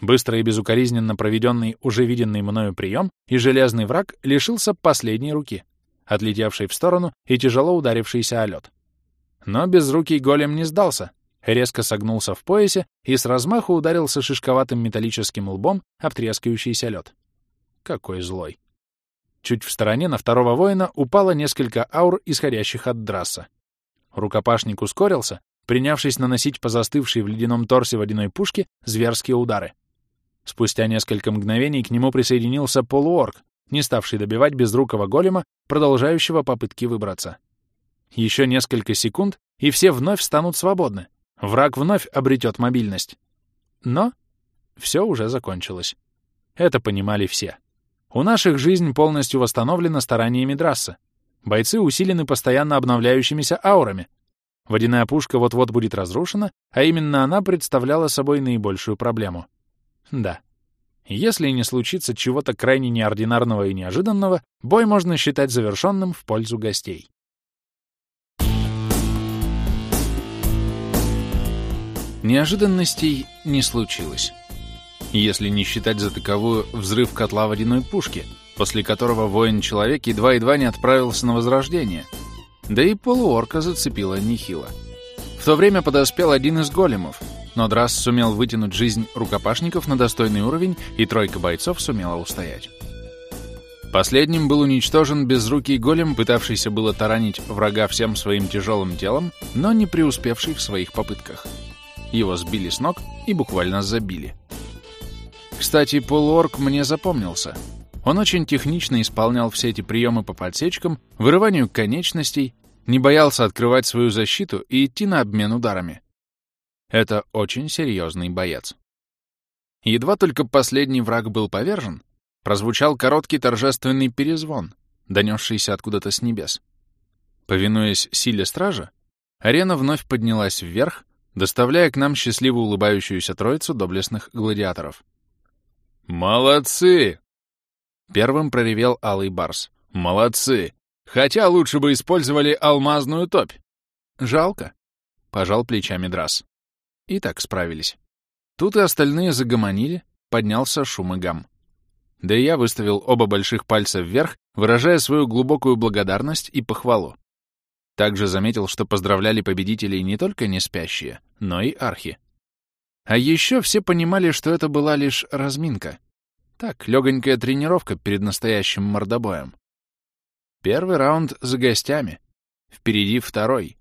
Быстро и безукоризненно проведенный уже виденный мною прием, и железный враг лишился последней руки, отлетевшей в сторону и тяжело ударившейся о лед. Но безрукий голем не сдался, резко согнулся в поясе и с размаху ударился шишковатым металлическим лбом об трескающийся лед. Какой злой. Чуть в стороне на второго воина упало несколько аур, исходящих от драса. Рукопашник ускорился, принявшись наносить по застывшей в ледяном торсе водяной пушке зверские удары. Спустя несколько мгновений к нему присоединился полуорг, не ставший добивать безрукого голема, продолжающего попытки выбраться. Еще несколько секунд, и все вновь станут свободны. Враг вновь обретет мобильность. Но все уже закончилось. Это понимали все. У наших жизнь полностью восстановлена стараниями Драсса. Бойцы усилены постоянно обновляющимися аурами. Водяная пушка вот-вот будет разрушена, а именно она представляла собой наибольшую проблему. Да. Если не случится чего-то крайне неординарного и неожиданного, бой можно считать завершенным в пользу гостей. Неожиданностей не случилось если не считать за таковую взрыв котла водяной пушки, после которого воин-человек едва-едва не отправился на возрождение. Да и полуорка зацепила нехило. В то время подоспел один из големов, но Драс сумел вытянуть жизнь рукопашников на достойный уровень, и тройка бойцов сумела устоять. Последним был уничтожен безрукий голем, пытавшийся было таранить врага всем своим тяжелым телом, но не преуспевший в своих попытках. Его сбили с ног и буквально забили. Кстати, полуорг мне запомнился. Он очень технично исполнял все эти приемы по подсечкам, вырыванию конечностей, не боялся открывать свою защиту и идти на обмен ударами. Это очень серьезный боец. Едва только последний враг был повержен, прозвучал короткий торжественный перезвон, донесшийся откуда-то с небес. Повинуясь силе стража, арена вновь поднялась вверх, доставляя к нам счастливо улыбающуюся троицу доблестных гладиаторов — «Молодцы!» Первым проревел Алый Барс. «Молодцы! Хотя лучше бы использовали алмазную топь!» «Жалко!» — пожал плечами Драс. И так справились. Тут и остальные загомонили, поднялся шум и гам. Да и я выставил оба больших пальца вверх, выражая свою глубокую благодарность и похвалу. Также заметил, что поздравляли победителей не только не спящие, но и архи. А еще все понимали, что это была лишь разминка. Так, легонькая тренировка перед настоящим мордобоем. Первый раунд за гостями. Впереди второй.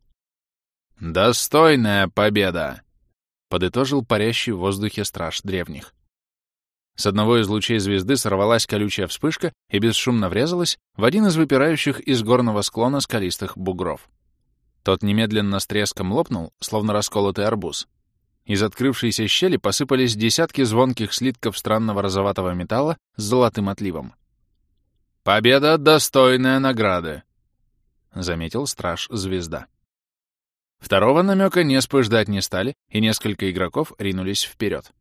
«Достойная победа!» — подытожил парящий в воздухе страж древних. С одного из лучей звезды сорвалась колючая вспышка и бесшумно врезалась в один из выпирающих из горного склона скалистых бугров. Тот немедленно с треском лопнул, словно расколотый арбуз, из открывшейся щели посыпались десятки звонких слитков странного розоватого металла с золотым отливом. «Победа — достойная награды!» — заметил страж-звезда. Второго намека Неспы ждать не стали, и несколько игроков ринулись вперед.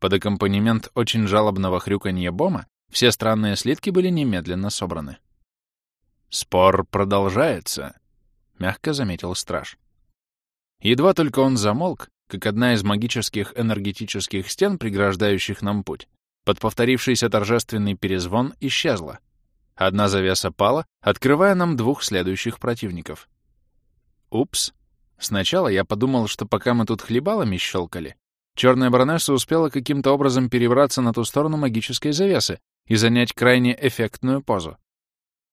Под аккомпанемент очень жалобного хрюканья бома все странные слитки были немедленно собраны. «Спор продолжается», — мягко заметил страж. Едва только он замолк, как одна из магических энергетических стен, преграждающих нам путь, под повторившийся торжественный перезвон исчезла. Одна завеса пала, открывая нам двух следующих противников. Упс. Сначала я подумал, что пока мы тут хлебалами щелкали, черная баронесса успела каким-то образом перебраться на ту сторону магической завесы и занять крайне эффектную позу.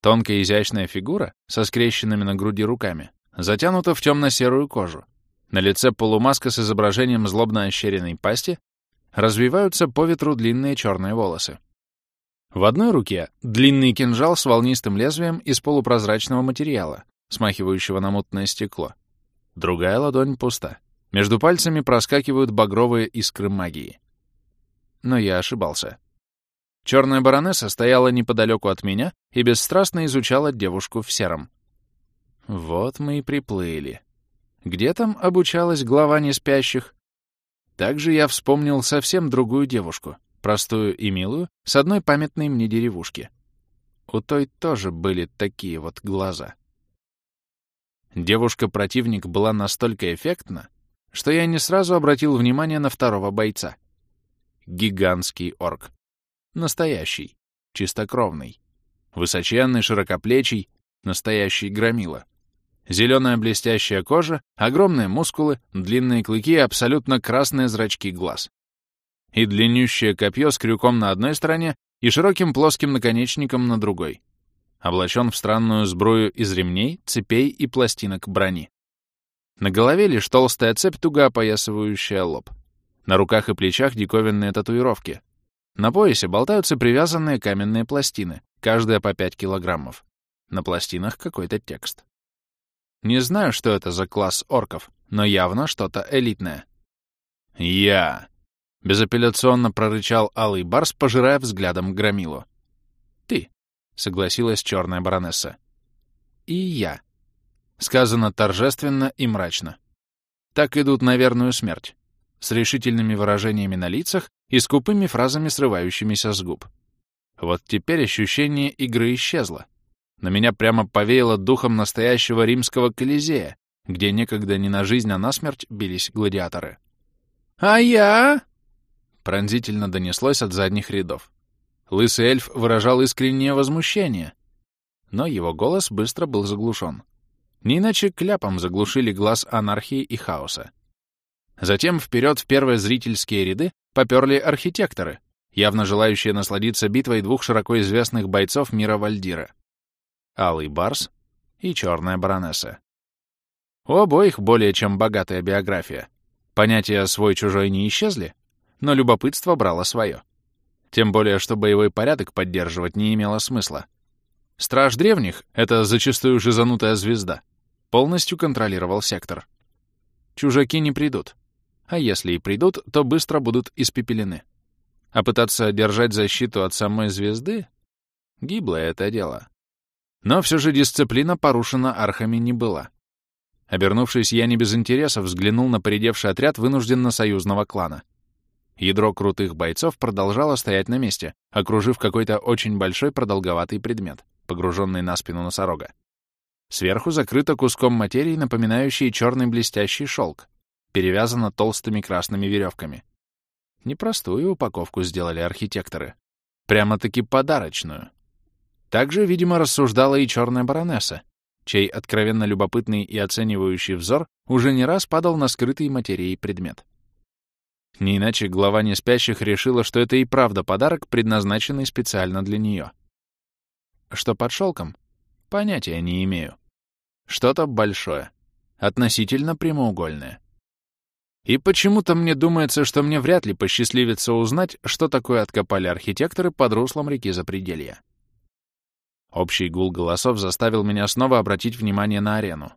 Тонкая изящная фигура со скрещенными на груди руками затянута в темно-серую кожу. На лице полумаска с изображением злобно ощеренной пасти развиваются по ветру длинные черные волосы. В одной руке длинный кинжал с волнистым лезвием из полупрозрачного материала, смахивающего на мутное стекло. Другая ладонь пуста. Между пальцами проскакивают багровые искры магии. Но я ошибался. Черная баронесса стояла неподалеку от меня и бесстрастно изучала девушку в сером. Вот мы и приплыли. Где там обучалась глава неспящих? Также я вспомнил совсем другую девушку, простую и милую, с одной памятной мне деревушки. У той тоже были такие вот глаза. Девушка-противник была настолько эффектна, что я не сразу обратил внимание на второго бойца. Гигантский орк. Настоящий, чистокровный. Высоченный, широкоплечий, настоящий громила. Зеленая блестящая кожа, огромные мускулы, длинные клыки и абсолютно красные зрачки глаз. И длиннющее копье с крюком на одной стороне и широким плоским наконечником на другой. Облачен в странную сбрую из ремней, цепей и пластинок брони. На голове лишь толстая цепь, туго опоясывающая лоб. На руках и плечах диковинные татуировки. На поясе болтаются привязанные каменные пластины, каждая по 5 килограммов. На пластинах какой-то текст. Не знаю, что это за класс орков, но явно что-то элитное. «Я!» — безапелляционно прорычал Алый Барс, пожирая взглядом громилу. «Ты!» — согласилась черная баронесса. «И я!» — сказано торжественно и мрачно. Так идут на верную смерть, с решительными выражениями на лицах и скупыми фразами, срывающимися с губ. Вот теперь ощущение игры исчезло. На меня прямо повеяло духом настоящего римского колизея, где некогда не на жизнь, а на смерть бились гладиаторы. «А я?» — пронзительно донеслось от задних рядов. Лысый эльф выражал искреннее возмущение, но его голос быстро был заглушен. Не иначе кляпом заглушили глаз анархии и хаоса. Затем вперед в первые зрительские ряды поперли архитекторы, явно желающие насладиться битвой двух широко известных бойцов мира Вальдира. Алый Барс и Черная Баронесса. У обоих более чем богатая биография. Понятия «свой-чужой» не исчезли, но любопытство брало свое. Тем более, что боевой порядок поддерживать не имело смысла. Страж древних — это зачастую жизанутая звезда — полностью контролировал сектор. Чужаки не придут. А если и придут, то быстро будут испепелены. А пытаться держать защиту от самой звезды — гиблое это дело. Но все же дисциплина порушена архами не была. Обернувшись, я не без интереса взглянул на поредевший отряд вынужденно союзного клана. Ядро крутых бойцов продолжало стоять на месте, окружив какой-то очень большой продолговатый предмет, погруженный на спину носорога. Сверху закрыто куском материи, напоминающей черный блестящий шелк, перевязано толстыми красными веревками. Непростую упаковку сделали архитекторы. Прямо-таки подарочную. Также, видимо, рассуждала и черная баронесса, чей откровенно любопытный и оценивающий взор уже не раз падал на скрытый материей предмет. Не иначе глава неспящих решила, что это и правда подарок, предназначенный специально для нее. Что под шелком? Понятия не имею. Что-то большое, относительно прямоугольное. И почему-то мне думается, что мне вряд ли посчастливится узнать, что такое откопали архитекторы под руслом реки Запределья. Общий гул голосов заставил меня снова обратить внимание на арену.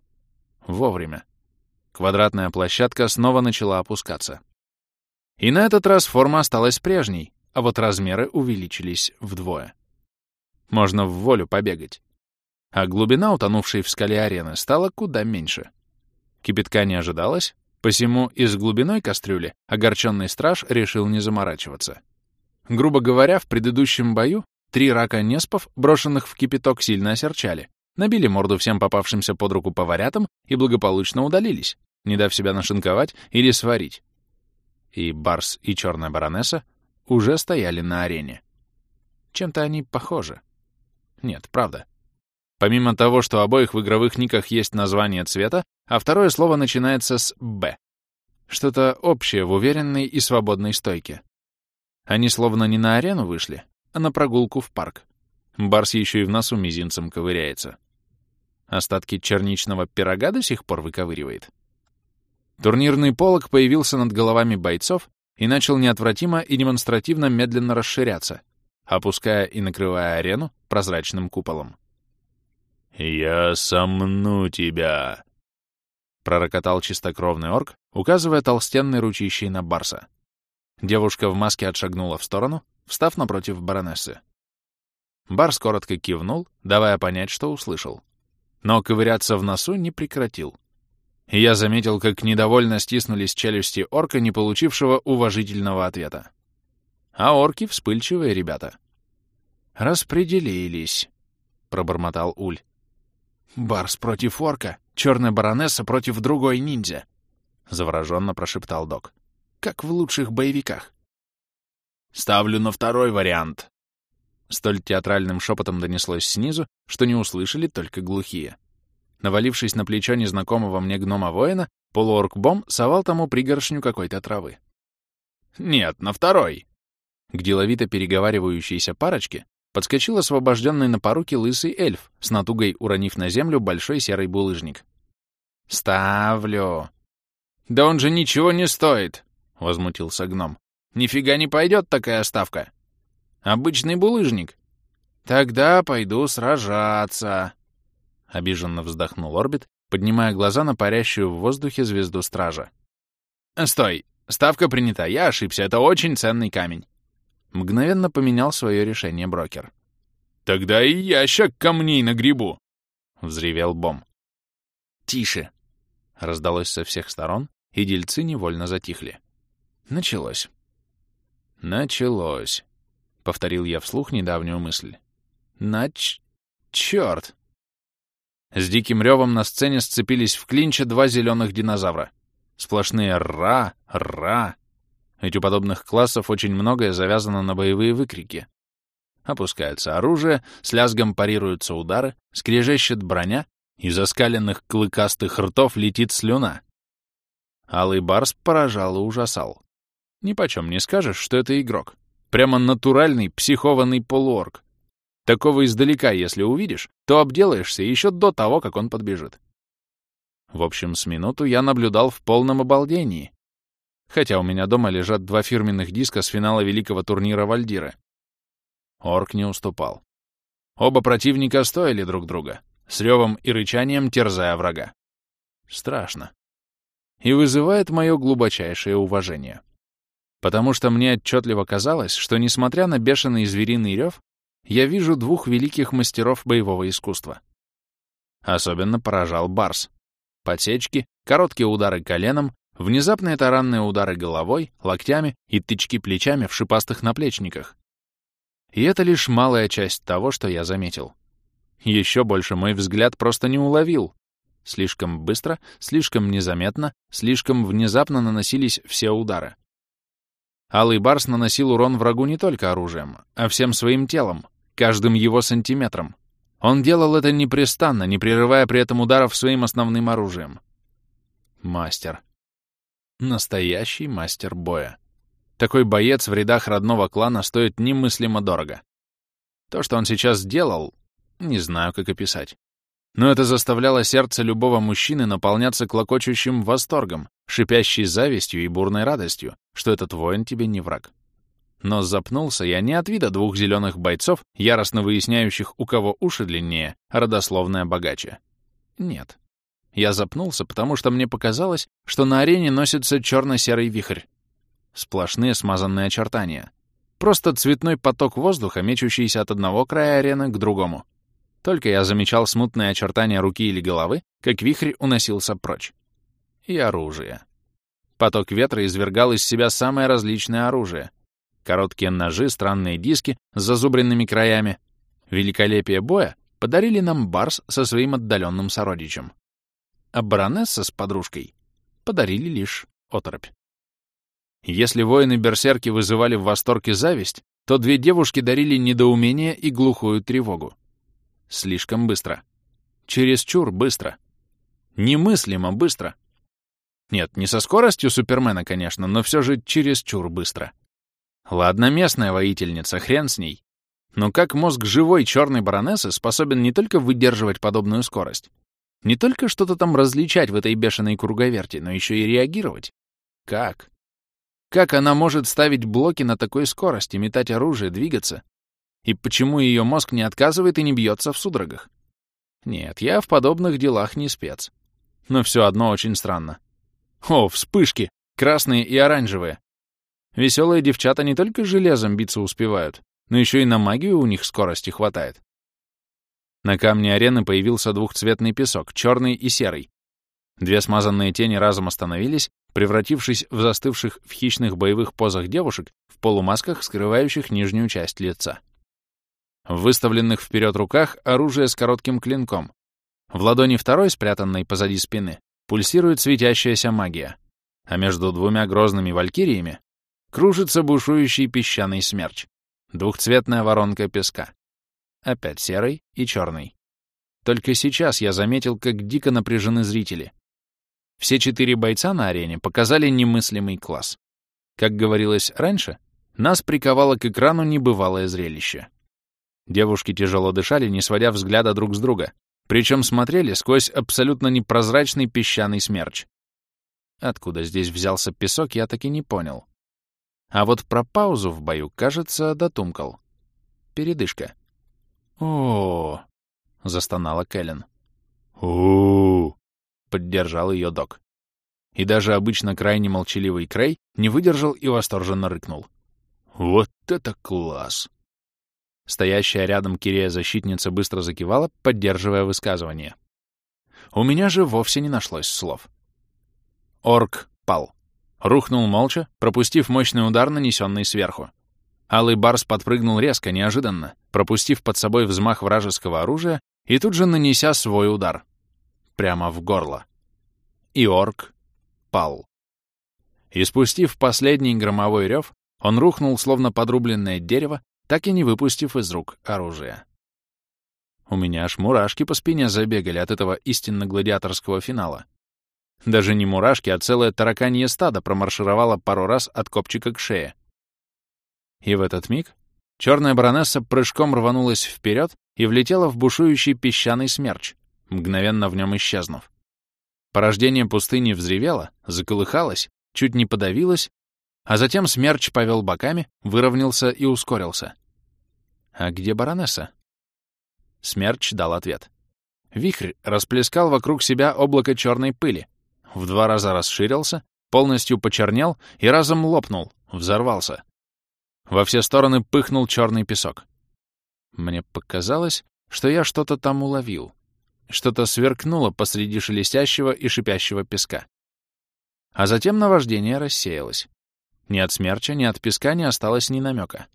Вовремя. Квадратная площадка снова начала опускаться. И на этот раз форма осталась прежней, а вот размеры увеличились вдвое. Можно в волю побегать. А глубина утонувшей в скале арены стала куда меньше. Кипятка не ожидалось, посему и с глубиной кастрюли огорченный страж решил не заморачиваться. Грубо говоря, в предыдущем бою Три рака неспов, брошенных в кипяток, сильно осерчали, набили морду всем попавшимся под руку поварятам и благополучно удалились, не дав себя нашинковать или сварить. И Барс, и Черная Баронесса уже стояли на арене. Чем-то они похожи. Нет, правда. Помимо того, что обоих в игровых никах есть название цвета, а второе слово начинается с «Б». Что-то общее в уверенной и свободной стойке. Они словно не на арену вышли, а на прогулку в парк. Барс еще и в носу мизинцем ковыряется. Остатки черничного пирога до сих пор выковыривает. Турнирный полог появился над головами бойцов и начал неотвратимо и демонстративно медленно расширяться, опуская и накрывая арену прозрачным куполом. «Я сомну тебя!» — пророкотал чистокровный орк, указывая толстенной ручищей на Барса. Девушка в маске отшагнула в сторону, встав напротив баронессы. Барс коротко кивнул, давая понять, что услышал. Но ковыряться в носу не прекратил. Я заметил, как недовольно стиснулись челюсти орка, не получившего уважительного ответа. А орки — вспыльчивые ребята. «Распределились», — пробормотал Уль. «Барс против орка, черная баронесса против другой ниндзя», — завороженно прошептал док. «Как в лучших боевиках». «Ставлю на второй вариант», Столь театральным шепотом донеслось снизу, что не услышали только глухие. Навалившись на плечо незнакомого мне гнома-воина, полуорк-бом совал тому пригоршню какой-то травы. «Нет, на второй!» К деловито переговаривающейся парочке подскочил освобожденный на поруки лысый эльф, с натугой уронив на землю большой серый булыжник. «Ставлю!» «Да он же ничего не стоит!» — возмутился гном. «Нифига не пойдет такая ставка!» Обычный булыжник. Тогда пойду сражаться. Обиженно вздохнул Орбит, поднимая глаза на парящую в воздухе звезду стража. «Стой! Ставка принята. Я ошибся. Это очень ценный камень». Мгновенно поменял свое решение брокер. «Тогда и ящик камней на грибу!» — взревел Бом. «Тише!» — раздалось со всех сторон, и дельцы невольно затихли. Началось. Началось повторил я вслух недавнюю мысль. Нач... Чёрт! С диким ревом на сцене сцепились в клинче два зеленых динозавра. Сплошные «ра», «ра». Ведь у подобных классов очень многое завязано на боевые выкрики. Опускается оружие, с лязгом парируются удары, скрежещет броня, из оскаленных клыкастых ртов летит слюна. Алый барс поражал и ужасал. Нипочем не скажешь, что это игрок. Прямо натуральный психованный полуорг. Такого издалека, если увидишь, то обделаешься еще до того, как он подбежит. В общем, с минуту я наблюдал в полном обалдении. Хотя у меня дома лежат два фирменных диска с финала великого турнира Вальдира. Орк не уступал. Оба противника стоили друг друга, с ревом и рычанием терзая врага. Страшно. И вызывает мое глубочайшее уважение потому что мне отчетливо казалось, что, несмотря на бешеный звериный рев, я вижу двух великих мастеров боевого искусства. Особенно поражал Барс. Подсечки, короткие удары коленом, внезапные таранные удары головой, локтями и тычки плечами в шипастых наплечниках. И это лишь малая часть того, что я заметил. Еще больше мой взгляд просто не уловил. Слишком быстро, слишком незаметно, слишком внезапно наносились все удары. Алый Барс наносил урон врагу не только оружием, а всем своим телом, каждым его сантиметром. Он делал это непрестанно, не прерывая при этом ударов своим основным оружием. Мастер. Настоящий мастер боя. Такой боец в рядах родного клана стоит немыслимо дорого. То, что он сейчас сделал, не знаю, как описать. Но это заставляло сердце любого мужчины наполняться клокочущим восторгом, шипящей завистью и бурной радостью, что этот воин тебе не враг. Но запнулся я не от вида двух зеленых бойцов, яростно выясняющих, у кого уши длиннее, родословная богаче. Нет. Я запнулся, потому что мне показалось, что на арене носится черно-серый вихрь. Сплошные смазанные очертания. Просто цветной поток воздуха, мечущийся от одного края арены к другому. Только я замечал смутные очертания руки или головы, как вихрь уносился прочь и оружие. Поток ветра извергал из себя самое различное оружие. Короткие ножи, странные диски с зазубренными краями. Великолепие боя подарили нам Барс со своим отдаленным сородичем. А баронесса с подружкой подарили лишь оторопь. Если воины-берсерки вызывали в восторг и зависть, то две девушки дарили недоумение и глухую тревогу. Слишком быстро. Чересчур быстро. Немыслимо быстро. Нет, не со скоростью Супермена, конечно, но все же чересчур быстро. Ладно, местная воительница, хрен с ней. Но как мозг живой черной баронессы способен не только выдерживать подобную скорость, не только что-то там различать в этой бешеной круговерти, но еще и реагировать? Как? Как она может ставить блоки на такой скорости, метать оружие, двигаться? И почему ее мозг не отказывает и не бьется в судорогах? Нет, я в подобных делах не спец. Но все одно очень странно. О, вспышки! Красные и оранжевые. Веселые девчата не только железом биться успевают, но еще и на магию у них скорости хватает. На камне арены появился двухцветный песок, черный и серый. Две смазанные тени разом остановились, превратившись в застывших в хищных боевых позах девушек в полумасках, скрывающих нижнюю часть лица. В выставленных вперед руках оружие с коротким клинком. В ладони второй, спрятанной позади спины, пульсирует светящаяся магия, а между двумя грозными валькириями кружится бушующий песчаный смерч, двухцветная воронка песка. Опять серый и черный. Только сейчас я заметил, как дико напряжены зрители. Все четыре бойца на арене показали немыслимый класс. Как говорилось раньше, нас приковало к экрану небывалое зрелище. Девушки тяжело дышали, не сводя взгляда друг с друга, причем смотрели сквозь абсолютно непрозрачный песчаный смерч. Откуда здесь взялся песок, я таки не понял. А вот про паузу в бою, кажется, дотумкал. Передышка. О, застонала Кэлен. -о поддержал ее док. И даже обычно крайне молчаливый Крей не выдержал и восторженно рыкнул. «Вот это класс!» Стоящая рядом Кирея-защитница быстро закивала, поддерживая высказывание. У меня же вовсе не нашлось слов. Орк пал. Рухнул молча, пропустив мощный удар, нанесенный сверху. Алый барс подпрыгнул резко, неожиданно, пропустив под собой взмах вражеского оружия и тут же нанеся свой удар прямо в горло. И орк пал. И спустив последний громовой рев, он рухнул, словно подрубленное дерево, так и не выпустив из рук оружие. У меня аж мурашки по спине забегали от этого истинно гладиаторского финала. Даже не мурашки, а целое тараканье стадо промаршировало пару раз от копчика к шее. И в этот миг черная баронесса прыжком рванулась вперед и влетела в бушующий песчаный смерч, мгновенно в нем исчезнув. Порождение пустыни взревело, заколыхалось, чуть не подавилось, а затем смерч повел боками, выровнялся и ускорился. «А где баронесса?» Смерч дал ответ. Вихрь расплескал вокруг себя облако черной пыли, в два раза расширился, полностью почернел и разом лопнул, взорвался. Во все стороны пыхнул черный песок. Мне показалось, что я что-то там уловил. Что-то сверкнуло посреди шелестящего и шипящего песка. А затем наваждение рассеялось. Ни от смерча, ни от песка не осталось ни намека.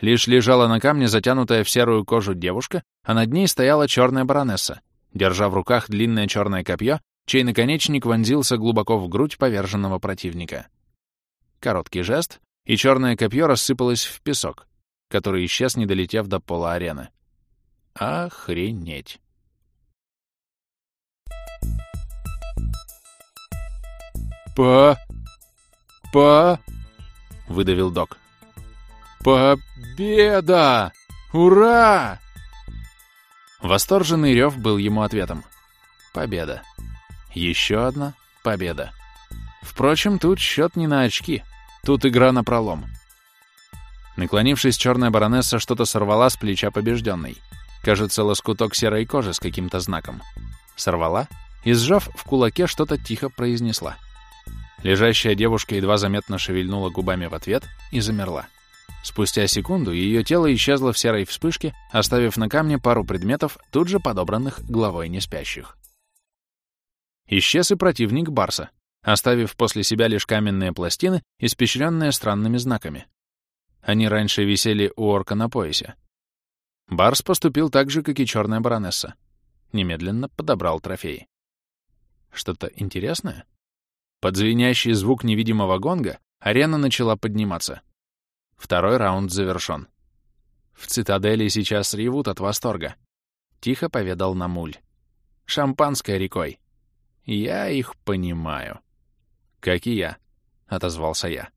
Лишь лежала на камне затянутая в серую кожу девушка, а над ней стояла черная баронесса, держа в руках длинное черное копье, чей наконечник вонзился глубоко в грудь поверженного противника. Короткий жест, и черное копье рассыпалось в песок, который исчез, не долетев до пола арены. Охренеть! «По... по...» — выдавил док. «Победа! Ура!» Восторженный рев был ему ответом. Победа. Еще одна победа. Впрочем, тут счет не на очки. Тут игра на пролом. Наклонившись, черная баронесса что-то сорвала с плеча побежденной. Кажется, лоскуток серой кожи с каким-то знаком. Сорвала и, сжав в кулаке, что-то тихо произнесла. — Лежащая девушка едва заметно шевельнула губами в ответ и замерла. Спустя секунду ее тело исчезло в серой вспышке, оставив на камне пару предметов, тут же подобранных главой неспящих. Исчез и противник Барса, оставив после себя лишь каменные пластины, испещренные странными знаками. Они раньше висели у орка на поясе. Барс поступил так же, как и черная баронесса. Немедленно подобрал трофеи. Что-то интересное? Под звенящий звук невидимого гонга арена начала подниматься. Второй раунд завершен. В цитадели сейчас ревут от восторга. Тихо поведал Намуль. Шампанское рекой. Я их понимаю. Как и я, — отозвался я.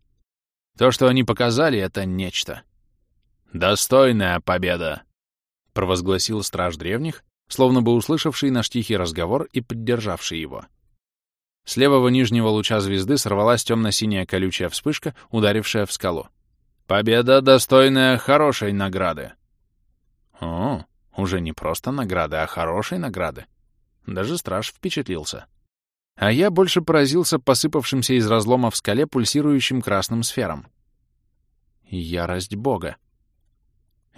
То, что они показали, — это нечто. «Достойная победа!» — провозгласил страж древних, словно бы услышавший наш тихий разговор и поддержавший его. С левого нижнего луча звезды сорвалась темно-синяя колючая вспышка, ударившая в скалу. «Победа, достойная хорошей награды!» О, уже не просто награды, а хорошей награды. Даже страж впечатлился. А я больше поразился посыпавшимся из разлома в скале пульсирующим красным сферам. Ярость Бога.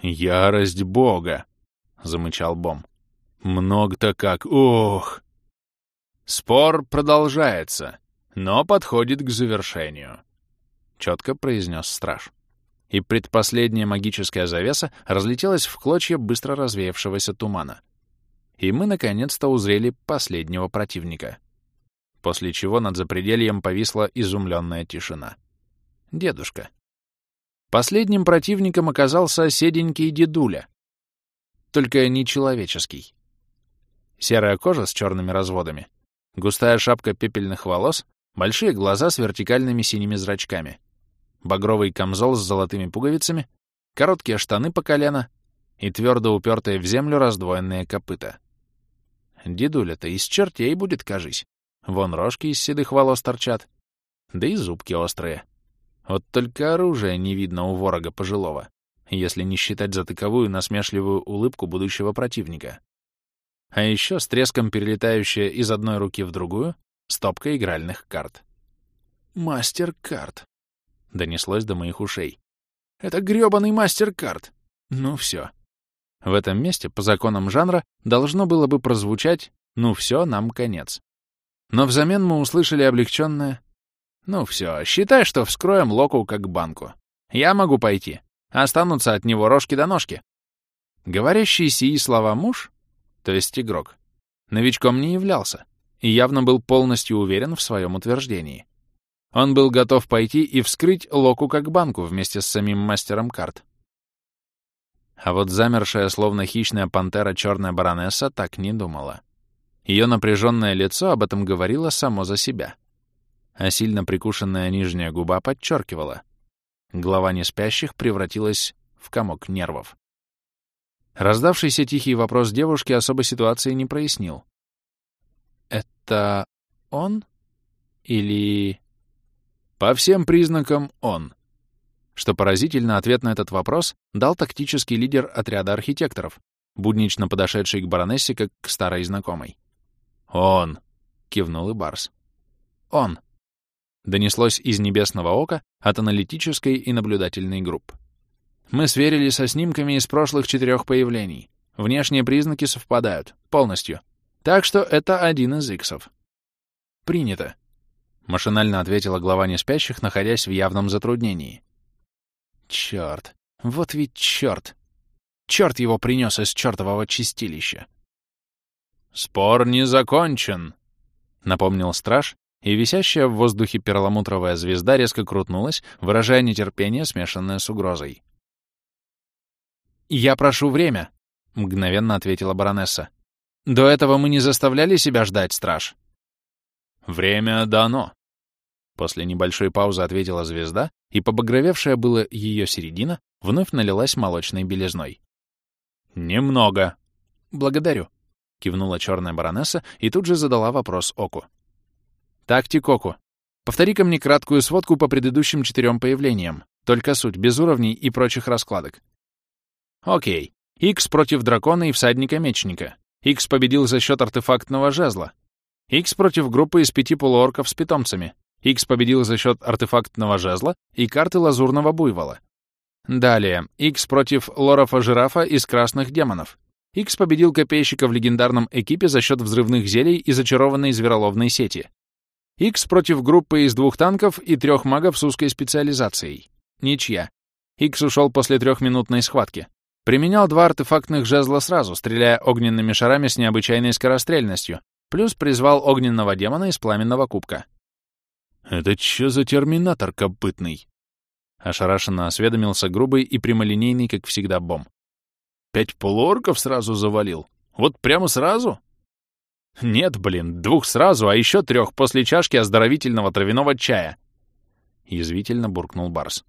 «Ярость Бога!» — замычал Бом. «Много-то как! Ох!» «Спор продолжается, но подходит к завершению», — четко произнес страж. И предпоследняя магическая завеса разлетелась в клочья быстро развеявшегося тумана. И мы наконец-то узрели последнего противника. После чего над запредельем повисла изумленная тишина. Дедушка. Последним противником оказался седенький дедуля. Только не человеческий. Серая кожа с черными разводами, густая шапка пепельных волос, большие глаза с вертикальными синими зрачками, багровый камзол с золотыми пуговицами, короткие штаны по колено и твердо упертые в землю раздвоенные копыта. Дедуля-то из чертей будет, кажись. Вон рожки из седых волос торчат, да и зубки острые. Вот только оружия не видно у ворога пожилого, если не считать за таковую насмешливую улыбку будущего противника. А еще с треском перелетающая из одной руки в другую стопка игральных карт. «Мастер-карт», — донеслось до моих ушей. «Это грёбаный мастер-карт! Ну все. В этом месте, по законам жанра, должно было бы прозвучать «Ну все, нам конец». Но взамен мы услышали облегченное «Ну все, считай, что вскроем Локу как банку. Я могу пойти. Останутся от него рожки до ножки». Говорящий сии слова муж то есть игрок, новичком не являлся и явно был полностью уверен в своем утверждении. Он был готов пойти и вскрыть Локу как банку вместе с самим мастером карт. А вот замершая, словно хищная пантера, черная баронесса так не думала. Ее напряженное лицо об этом говорило само за себя. А сильно прикушенная нижняя губа подчеркивала. Голова неспящих превратилась в комок нервов. Раздавшийся тихий вопрос девушки особо ситуации не прояснил. «Это он? Или...» «По всем признакам он». Что поразительно, ответ на этот вопрос дал тактический лидер отряда архитекторов, буднично подошедший к баронессе как к старой знакомой. «Он!» — кивнул и Барс. «Он!» — донеслось из небесного ока от аналитической и наблюдательной групп. Мы сверили со снимками из прошлых четырех появлений. Внешние признаки совпадают. Полностью. Так что это один из иксов. Принято. Машинально ответила глава неспящих, находясь в явном затруднении. Черт. Вот ведь черт. Черт его принес из чертового чистилища. «Спор не закончен», — напомнил страж, и висящая в воздухе перламутровая звезда резко крутнулась, выражая нетерпение, смешанное с угрозой. «Я прошу время», — мгновенно ответила баронесса. «До этого мы не заставляли себя ждать, страж». «Время дано», — после небольшой паузы ответила звезда, и побагровевшая было ее середина вновь налилась молочной белизной. «Немного». «Благодарю», — кивнула черная баронесса и тут же задала вопрос Оку. «Тактик Оку, повтори-ка мне краткую сводку по предыдущим четырем появлениям, только суть, без уровней и прочих раскладок. Окей. Икс против дракона и всадника-мечника. Икс победил за счет артефактного жезла. Икс против группы из пяти полуорков с питомцами. Икс победил за счет артефактного жезла и карты лазурного буйвола. Далее. Икс против лоров-жирафа из красных демонов. Икс победил копейщика в легендарном экипе за счет взрывных зелий и зачарованной звероловной сети. Икс против группы из двух танков и трех магов с узкой специализацией. Ничья. Икс ушел после трехминутной схватки. Применял два артефактных жезла сразу, стреляя огненными шарами с необычайной скорострельностью, плюс призвал огненного демона из пламенного кубка. «Это чё за терминатор копытный?» Ошарашенно осведомился грубый и прямолинейный, как всегда, бом. «Пять полуорков сразу завалил? Вот прямо сразу?» «Нет, блин, двух сразу, а еще трех после чашки оздоровительного травяного чая!» Язвительно буркнул Барс.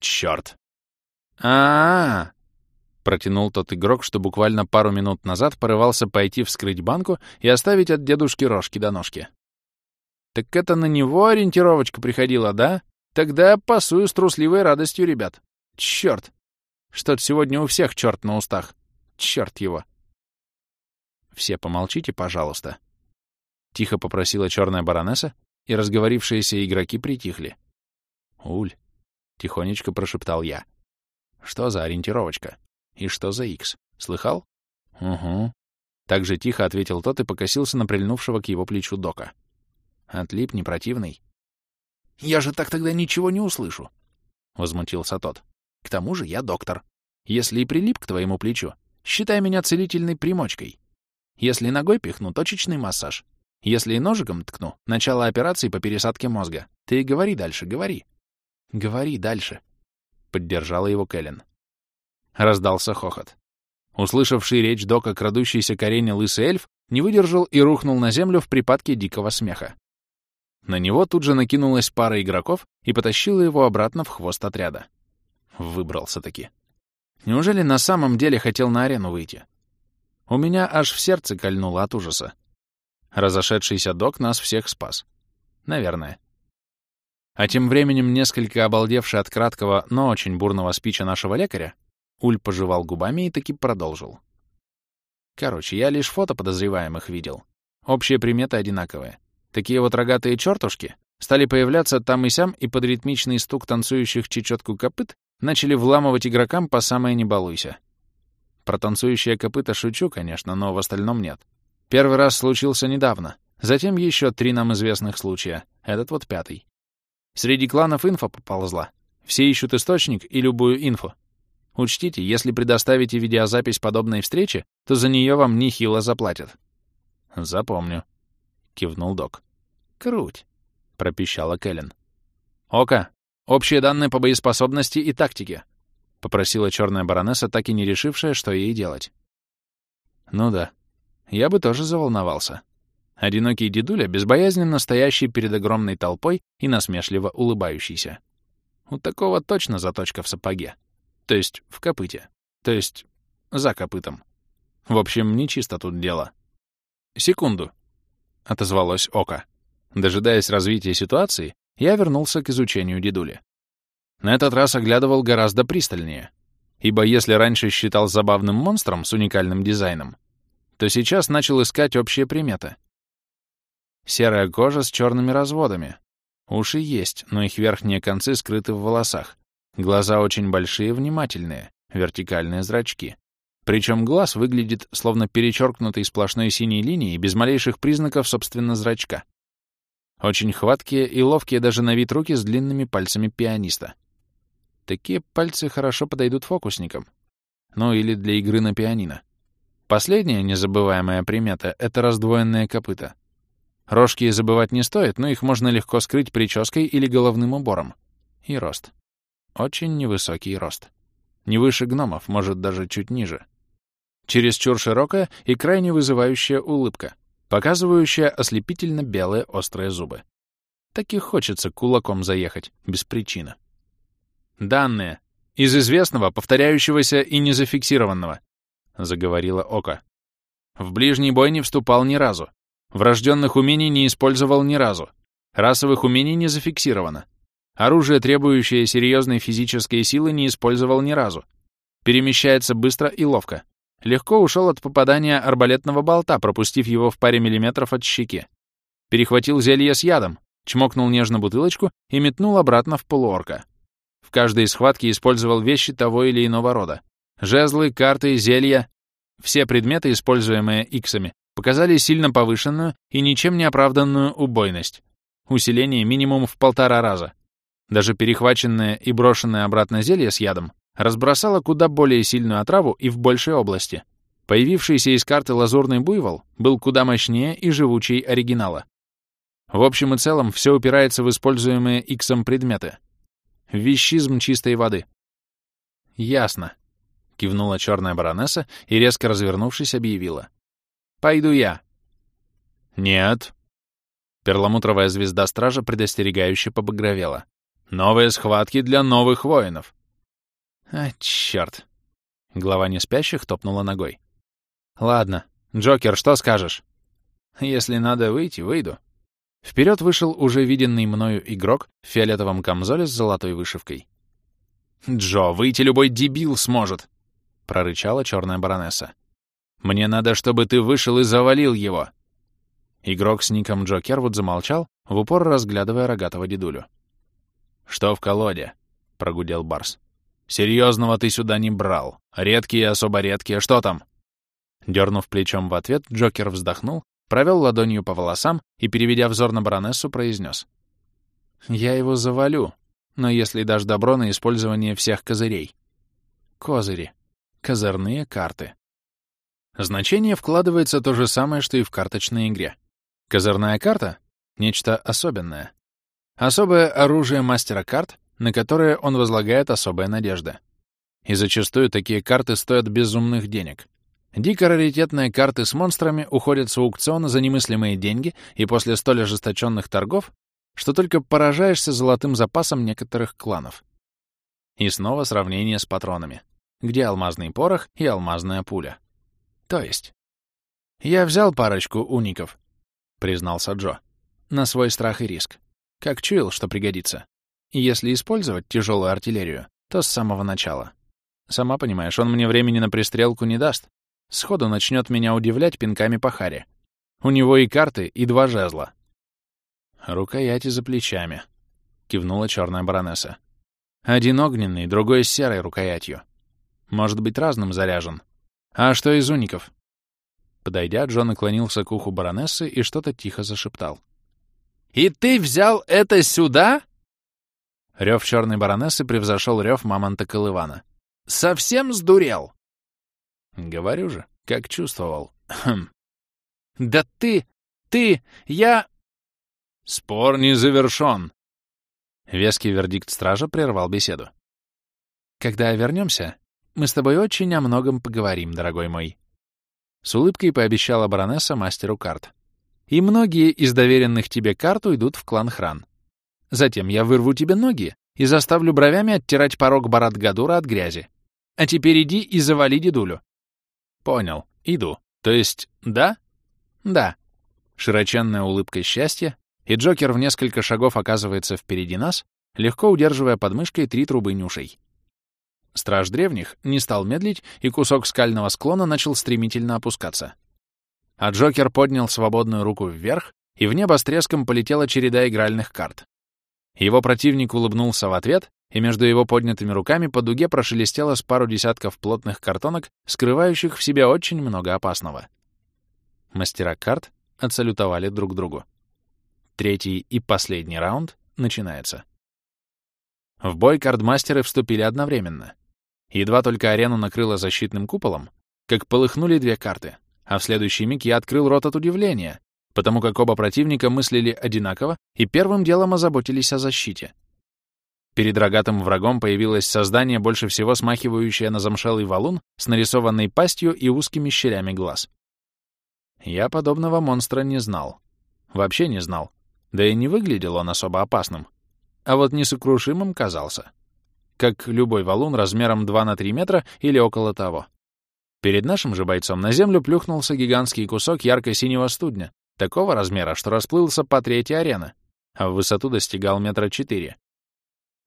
«Черт! а, -а, -а Протянул тот игрок, что буквально пару минут назад порывался пойти вскрыть банку и оставить от дедушки рожки до ножки. «Так это на него ориентировочка приходила, да? Тогда пасую с трусливой радостью, ребят. Чёрт! Что-то сегодня у всех чёрт на устах. Чёрт его!» «Все помолчите, пожалуйста», — тихо попросила черная баронесса, и разговорившиеся игроки притихли. «Уль», — тихонечко прошептал я, — «что за ориентировочка?» И что за Икс? Слыхал? Угу. Так же тихо ответил тот и покосился на прильнувшего к его плечу Дока. Отлип, не противный. Я же так тогда ничего не услышу, — возмутился тот. К тому же я доктор. Если и прилип к твоему плечу, считай меня целительной примочкой. Если ногой пихну, точечный массаж. Если и ножиком ткну, начало операции по пересадке мозга. Ты говори дальше, говори. Говори дальше, — поддержала его Кэлен. Раздался хохот. Услышавший речь Дока крадущийся к арене лысый эльф не выдержал и рухнул на землю в припадке дикого смеха. На него тут же накинулась пара игроков и потащила его обратно в хвост отряда. Выбрался-таки. Неужели на самом деле хотел на арену выйти? У меня аж в сердце кольнуло от ужаса. Разошедшийся док нас всех спас. Наверное. А тем временем несколько обалдевший от краткого, но очень бурного спича нашего лекаря Уль пожевал губами и таки продолжил. Короче, я лишь фото подозреваемых видел. Общие приметы одинаковые. Такие вот рогатые чертушки стали появляться там и сям, и под ритмичный стук танцующих чечетку копыт начали вламывать игрокам по самое не балуйся. Про танцующие копыта шучу, конечно, но в остальном нет. Первый раз случился недавно, затем еще три нам известных случая, этот вот пятый. Среди кланов инфа поползла. Все ищут источник и любую инфу, Учтите, если предоставите видеозапись подобной встречи, то за нее вам нехило заплатят. Запомню, кивнул док. Круть, пропищала Кэлен. Ока, общие данные по боеспособности и тактике, попросила черная баронесса, так и не решившая, что ей делать. Ну да, я бы тоже заволновался. Одинокий дедуля, безбоязненно стоящий перед огромной толпой и насмешливо улыбающийся. У такого точно заточка в сапоге. То есть в копыте. То есть за копытом. В общем, нечисто тут дело. «Секунду», — отозвалось Око. Дожидаясь развития ситуации, я вернулся к изучению дедули. На этот раз оглядывал гораздо пристальнее, ибо если раньше считал забавным монстром с уникальным дизайном, то сейчас начал искать общие приметы. Серая кожа с черными разводами. Уши есть, но их верхние концы скрыты в волосах. Глаза очень большие, внимательные, вертикальные зрачки. Причем глаз выглядит словно перечеркнутый сплошной синей линией без малейших признаков, собственно, зрачка. Очень хваткие и ловкие даже на вид руки с длинными пальцами пианиста. Такие пальцы хорошо подойдут фокусникам. Ну или для игры на пианино. Последняя незабываемая примета — это раздвоенные копыта. Рожки забывать не стоит, но их можно легко скрыть прической или головным убором. И рост. Очень невысокий рост. Не выше гномов, может, даже чуть ниже. Чересчур широкая и крайне вызывающая улыбка, показывающая ослепительно белые острые зубы. Таких хочется кулаком заехать, без причины. Данные. Из известного, повторяющегося и незафиксированного, — заговорила Ока. В ближний бой не вступал ни разу. Врожденных умений не использовал ни разу. Расовых умений не зафиксировано. Оружие, требующее серьезной физической силы, не использовал ни разу. Перемещается быстро и ловко. Легко ушел от попадания арбалетного болта, пропустив его в паре миллиметров от щеки. Перехватил зелье с ядом, чмокнул нежно бутылочку и метнул обратно в полуорка. В каждой схватке использовал вещи того или иного рода. Жезлы, карты, зелья. Все предметы, используемые иксами, показали сильно повышенную и ничем не оправданную убойность. Усиление минимум в полтора раза. Даже перехваченное и брошенное обратно зелье с ядом разбросало куда более сильную отраву и в большей области. Появившийся из карты лазурный буйвол был куда мощнее и живучей оригинала. В общем и целом, все упирается в используемые иксом предметы. Вещизм чистой воды. «Ясно», — кивнула черная баронесса и, резко развернувшись, объявила. «Пойду я». «Нет». Перламутровая звезда стража предостерегающе побагровела. Новые схватки для новых воинов. А, чёрт. Глава неспящих топнула ногой. Ладно, Джокер, что скажешь? Если надо выйти, выйду. Вперед вышел уже виденный мною игрок в фиолетовом камзоле с золотой вышивкой. «Джо, выйти любой дебил сможет!» — прорычала черная баронесса. «Мне надо, чтобы ты вышел и завалил его!» Игрок с ником Джо Кервуд замолчал, в упор разглядывая рогатого дедулю. «Что в колоде?» — прогудел Барс. «Серьезного ты сюда не брал. Редкие особо редкие. Что там?» Дернув плечом в ответ, Джокер вздохнул, провел ладонью по волосам и, переведя взор на баронессу, произнес. «Я его завалю, но если дашь добро на использование всех козырей». Козыри. Козырные карты. Значение вкладывается то же самое, что и в карточной игре. Козырная карта — нечто особенное. Особое оружие мастера карт, на которое он возлагает особые надежды. И зачастую такие карты стоят безумных денег. Дико раритетные карты с монстрами уходят с аукциона за немыслимые деньги и после столь ожесточенных торгов, что только поражаешься золотым запасом некоторых кланов. И снова сравнение с патронами, где алмазный порох и алмазная пуля. То есть... «Я взял парочку уников», — признался Джо, — «на свой страх и риск. Как чуял, что пригодится. И если использовать тяжелую артиллерию, то с самого начала. Сама понимаешь, он мне времени на пристрелку не даст, Сходу начнет меня удивлять пинками по харе. У него и карты, и два жезла. Рукояти за плечами, — кивнула черная баронесса. Один огненный, другой с серой рукоятью. Может быть, разным заряжен. А что из уников? Подойдя, Джон наклонился к уху баронессы и что-то тихо зашептал. «И ты взял это сюда?» Рев черной баронессы превзошел рев мамонта Колывана. «Совсем сдурел?» Говорю же, как чувствовал. Хм. Да ты... ты... я... Спор не завершен. Веский вердикт стража прервал беседу. Когда вернемся, мы с тобой очень о многом поговорим, дорогой мой. С улыбкой пообещала баронесса мастеру карт. И многие из доверенных тебе карт уйдут в клан Хран. Затем я вырву тебе ноги и заставлю бровями оттирать порог Барат Гадура от грязи. А теперь иди и завали дедулю. Понял. Иду. То есть, да? Да. Широченная улыбка счастья, и Джокер в несколько шагов оказывается впереди нас, легко удерживая под мышкой три трубы нюшей. Страж древних не стал медлить, и кусок скального склона начал стремительно опускаться. А Джокер поднял свободную руку вверх, и в небо с треском полетела череда игральных карт. Его противник улыбнулся в ответ, и между его поднятыми руками по дуге прошелестело с пару десятков плотных картонок, скрывающих в себе очень много опасного. Мастера карт отсалютовали друг другу. Третий и последний раунд начинается. В бой кардмастеры вступили одновременно. Едва только арену накрыло защитным куполом, как полыхнули две карты, а в следующий миг я открыл рот от удивления, потому как оба противника мыслили одинаково и первым делом озаботились о защите — Перед рогатым врагом появилось создание, больше всего смахивающее на замшелый валун с нарисованной пастью и узкими щелями глаз. Я подобного монстра не знал. Вообще не знал. Да и не выглядел он особо опасным. А вот несокрушимым казался. Как любой валун размером 2 на 3 метра или около того. Перед нашим же бойцом на землю плюхнулся гигантский кусок ярко-синего студня, такого размера, что расплылся по третьей арены, а в высоту достигал метра четыре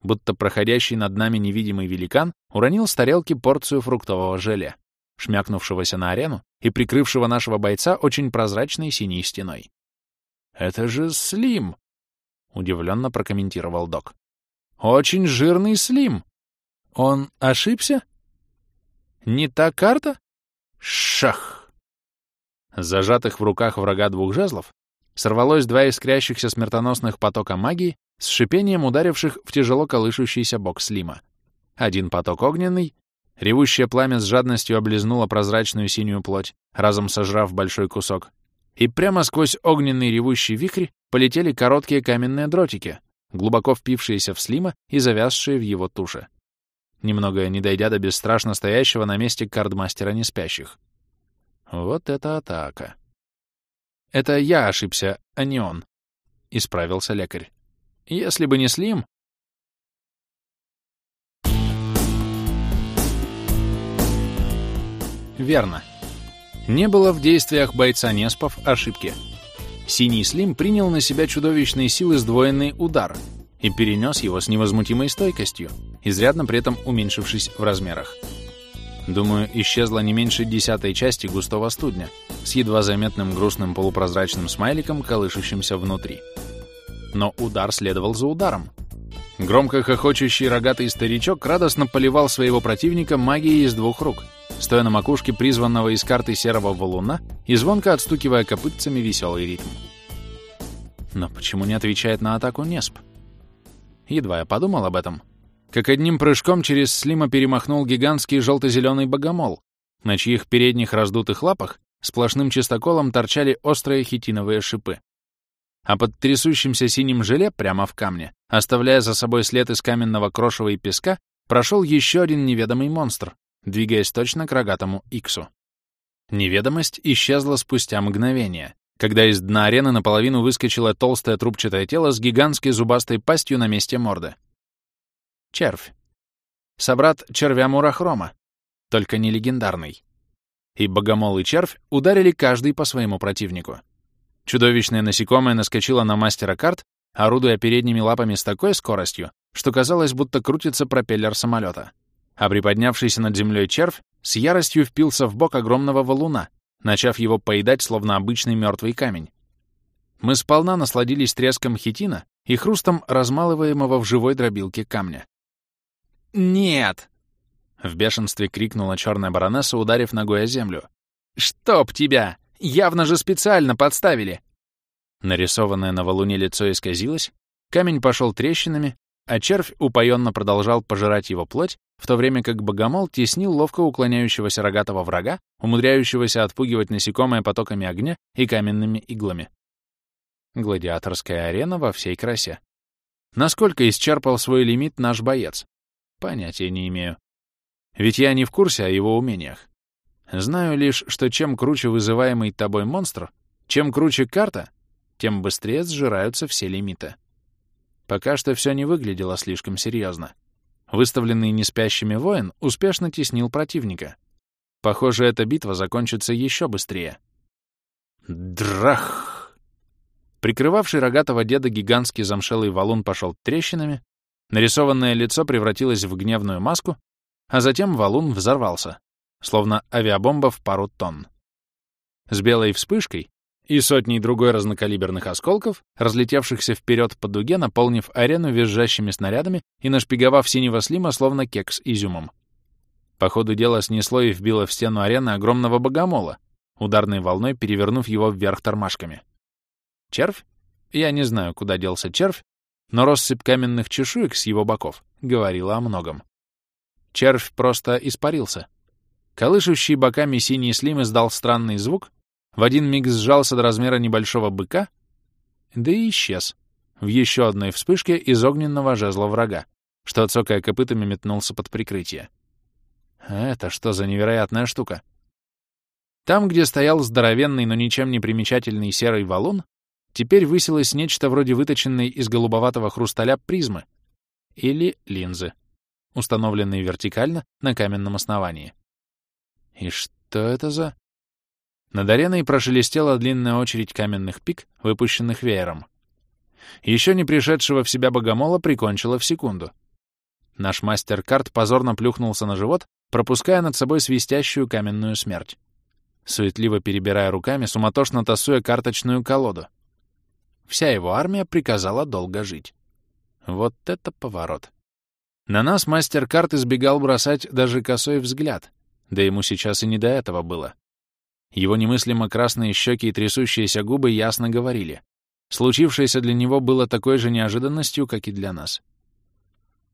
будто проходящий над нами невидимый великан уронил с тарелки порцию фруктового желе, шмякнувшегося на арену и прикрывшего нашего бойца очень прозрачной синей стеной. «Это же Слим!» — удивленно прокомментировал док. «Очень жирный Слим! Он ошибся? Не та карта? Шах!» Зажатых в руках врага двух жезлов сорвалось два искрящихся смертоносных потока магии с шипением ударивших в тяжело колышущийся бок Слима. Один поток огненный, ревущее пламя с жадностью облизнуло прозрачную синюю плоть, разом сожрав большой кусок, и прямо сквозь огненный ревущий вихрь полетели короткие каменные дротики, глубоко впившиеся в Слима и завязшие в его туше. Немного не дойдя до бесстрашно стоящего на месте кардмастера неспящих. Вот это атака. Это я ошибся, а не он, — исправился лекарь. Если бы не Слим... Верно. Не было в действиях бойца Неспов ошибки. Синий Слим принял на себя чудовищные силы сдвоенный удар и перенес его с невозмутимой стойкостью, изрядно при этом уменьшившись в размерах. Думаю, исчезла не меньше десятой части густого студня с едва заметным грустным полупрозрачным смайликом, колышущимся внутри. Но удар следовал за ударом. Громко хохочущий рогатый старичок радостно поливал своего противника магией из двух рук, стоя на макушке призванного из карты серого валуна и звонко отстукивая копытцами веселый ритм. Но почему не отвечает на атаку Несп? Едва я подумал об этом, как одним прыжком через Слима перемахнул гигантский желто-зеленый богомол, на чьих передних раздутых лапах сплошным чистоколом торчали острые хитиновые шипы. А под трясущимся синим желе прямо в камне, оставляя за собой след из каменного крошева и песка, прошел еще один неведомый монстр, двигаясь точно к рогатому Иксу. Неведомость исчезла спустя мгновение, когда из дна арены наполовину выскочило толстое трубчатое тело с гигантской зубастой пастью на месте морды. Червь. Собрат червя Мурахрома, только не легендарный. И богомол и червь ударили каждый по своему противнику. Чудовищное насекомое наскочило на мастера карт, орудуя передними лапами с такой скоростью, что казалось, будто крутится пропеллер самолета. А приподнявшийся над землей червь с яростью впился в бок огромного валуна, начав его поедать, словно обычный мертвый камень. Мы сполна насладились треском хитина и хрустом размалываемого в живой дробилке камня. «Нет!» — в бешенстве крикнула черная баронесса, ударив ногой о землю. «Чтоб тебя! Явно же специально подставили!» Нарисованное на валуне лицо исказилось, камень пошел трещинами, а червь упоенно продолжал пожирать его плоть, в то время как богомол теснил ловко уклоняющегося рогатого врага, умудряющегося отпугивать насекомое потоками огня и каменными иглами. Гладиаторская арена во всей красе. Насколько исчерпал свой лимит наш боец? Понятия не имею. Ведь я не в курсе о его умениях. Знаю лишь, что чем круче вызываемый тобой монстр, чем круче карта, тем быстрее сжираются все лимиты. Пока что все не выглядело слишком серьезно. Выставленный неспящими воин успешно теснил противника. Похоже, эта битва закончится еще быстрее. Драх! Прикрывавший рогатого деда гигантский замшелый валун пошел трещинами, нарисованное лицо превратилось в гневную маску, а затем валун взорвался, словно авиабомба в пару тонн. С белой вспышкой и сотней другой разнокалиберных осколков, разлетевшихся вперед по дуге, наполнив арену визжащими снарядами и нашпиговав синего слима, словно кекс изюмом. По ходу дела снесло и вбило в стену арены огромного богомола, ударной волной перевернув его вверх тормашками. Червь? Я не знаю, куда делся червь, но россыпь каменных чешуек с его боков говорила о многом. Червь просто испарился. Колышущий боками синий слим издал странный звук, в один миг сжался до размера небольшого быка, да и исчез в еще одной вспышке из огненного жезла врага, что, цокая копытами, метнулся под прикрытие. Это что за невероятная штука? Там, где стоял здоровенный, но ничем не примечательный серый валун, теперь высилось нечто вроде выточенной из голубоватого хрусталя призмы или линзы, установленные вертикально на каменном основании. И что это за... Над ареной прошелестела длинная очередь каменных пик, выпущенных веером. Еще не пришедшего в себя богомола прикончила в секунду. Наш мастер-карт позорно плюхнулся на живот, пропуская над собой свистящую каменную смерть. Суетливо перебирая руками, суматошно тасуя карточную колоду. Вся его армия приказала долго жить. Вот это поворот. На нас мастер-карт избегал бросать даже косой взгляд, да ему сейчас и не до этого было. Его немыслимо красные щеки и трясущиеся губы ясно говорили. Случившееся для него было такой же неожиданностью, как и для нас.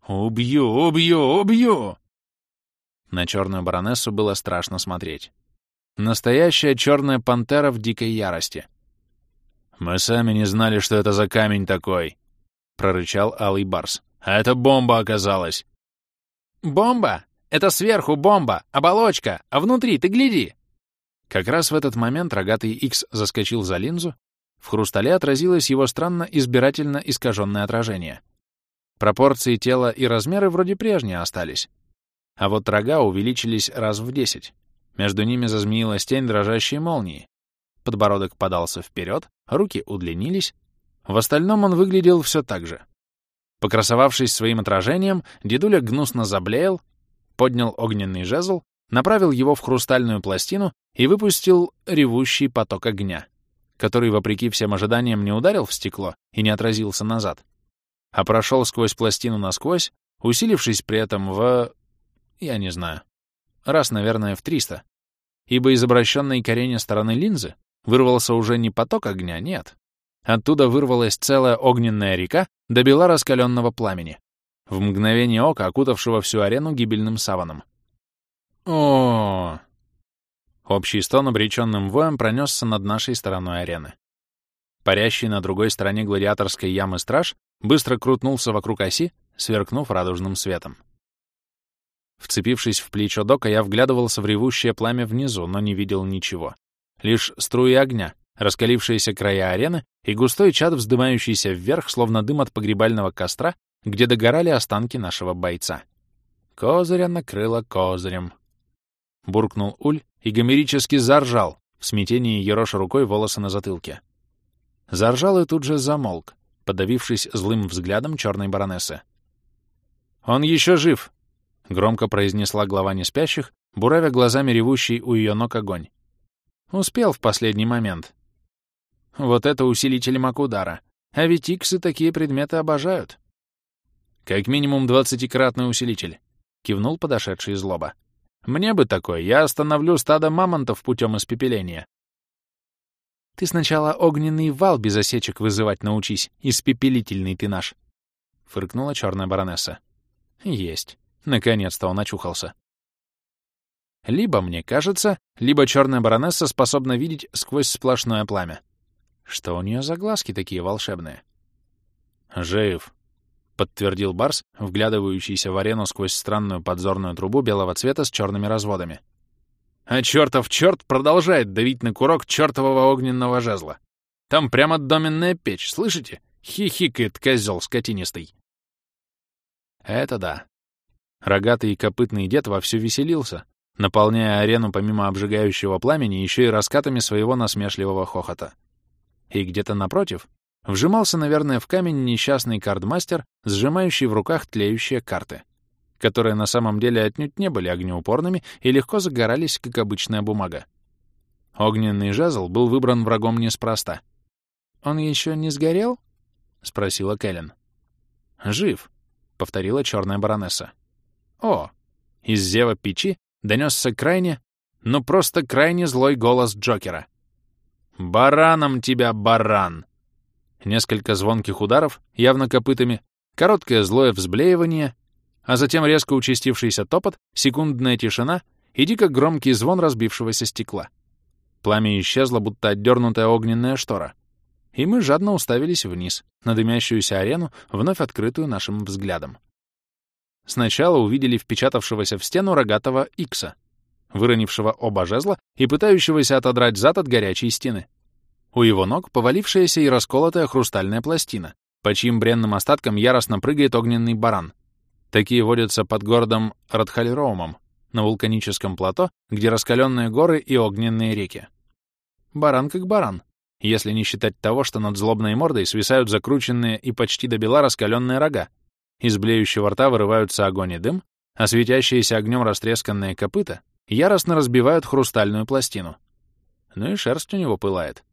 «Убью! Убью! Убью!» На черную баронессу было страшно смотреть. Настоящая черная пантера в дикой ярости. «Мы сами не знали, что это за камень такой», — прорычал Алый Барс. «А это бомба оказалась». «Бомба? Это сверху бомба, оболочка, а внутри, ты гляди!» Как раз в этот момент рогатый Икс заскочил за линзу, в хрустале отразилось его странно избирательно искаженное отражение. Пропорции тела и размеры вроде прежние остались, а вот рога увеличились раз в десять. Между ними зазмеилась тень дрожащей молнии. Подбородок подался вперед, руки удлинились. В остальном он выглядел все так же. Покрасовавшись своим отражением, дедуля гнусно заблеял, поднял огненный жезл, направил его в хрустальную пластину и выпустил ревущий поток огня, который, вопреки всем ожиданиям, не ударил в стекло и не отразился назад, а прошел сквозь пластину насквозь, усилившись при этом в... я не знаю. Раз, наверное, в 300. Ибо из обращенной к стороны линзы вырвался уже не поток огня, нет. Оттуда вырвалась целая огненная река до бела раскаленного пламени, в мгновение ока окутавшего всю арену гибельным саваном. о Общий стон обреченным воем пронесся над нашей стороной арены. Парящий на другой стороне гладиаторской ямы страж быстро крутнулся вокруг оси, сверкнув радужным светом. Вцепившись в плечо Дока, я вглядывался в ревущее пламя внизу, но не видел ничего. Лишь струи огня, раскалившиеся края арены и густой чад, вздымающийся вверх, словно дым от погребального костра, где догорали останки нашего бойца. Козыря накрыло козырем. Буркнул Уль и гомерически заржал, в смятении ероша рукой волосы на затылке. Заржал и тут же замолк, подавившись злым взглядом черной баронессы. «Он еще жив!» — громко произнесла глава неспящих, буравя глазами ревущий у ее ног огонь. Успел в последний момент. Вот это усилитель Макудара. А ведь иксы такие предметы обожают. Как минимум двадцатикратный усилитель, кивнул подошедший злоба. Мне бы такой, я остановлю стадо мамонтов путем испепеления. Ты сначала огненный вал без осечек вызывать научись, испепелительный ты наш, фыркнула черная баронесса. Есть. Наконец-то он очухался. Либо, мне кажется, либо черная баронесса способна видеть сквозь сплошное пламя. Что у нее за глазки такие волшебные? «Жив», — подтвердил Барс, вглядывающийся в арену сквозь странную подзорную трубу белого цвета с черными разводами. «А чертов черт продолжает давить на курок чертового огненного жезла. Там прямо доменная печь, слышите? Хихикает козел скотинистый». Это да. Рогатый и копытный дед вовсю веселился, наполняя арену помимо обжигающего пламени еще и раскатами своего насмешливого хохота. И где-то напротив вжимался, наверное, в камень несчастный кардмастер, сжимающий в руках тлеющие карты, которые на самом деле отнюдь не были огнеупорными и легко загорались, как обычная бумага. Огненный жезл был выбран врагом неспроста. «Он еще не сгорел?» — спросила Кэлен. «Жив», — повторила черная баронесса. «О!» Из зева печи донесся крайне, ну просто крайне злой голос Джокера. «Бараном тебя, баран!» Несколько звонких ударов, явно копытами, короткое злое взблеивание, а затем резко участившийся топот, секундная тишина и дико громкий звон разбившегося стекла. Пламя исчезло, будто отдернутая огненная штора. И мы жадно уставились вниз, на дымящуюся арену, вновь открытую нашим взглядом. Сначала увидели впечатавшегося в стену рогатого Икса, выронившего оба жезла и пытающегося отодрать зад от горячей стены. У его ног повалившаяся и расколотая хрустальная пластина, по чьим бренным остаткам яростно прыгает огненный баран. Такие водятся под городом Радхальроумом, на вулканическом плато, где раскаленные горы и огненные реки. Баран как баран, если не считать того, что над злобной мордой свисают закрученные и почти до бела раскаленные рога, из блеющего рта вырываются огонь и дым, а светящиеся огнем растресканные копыта яростно разбивают хрустальную пластину. Ну и шерсть у него пылает.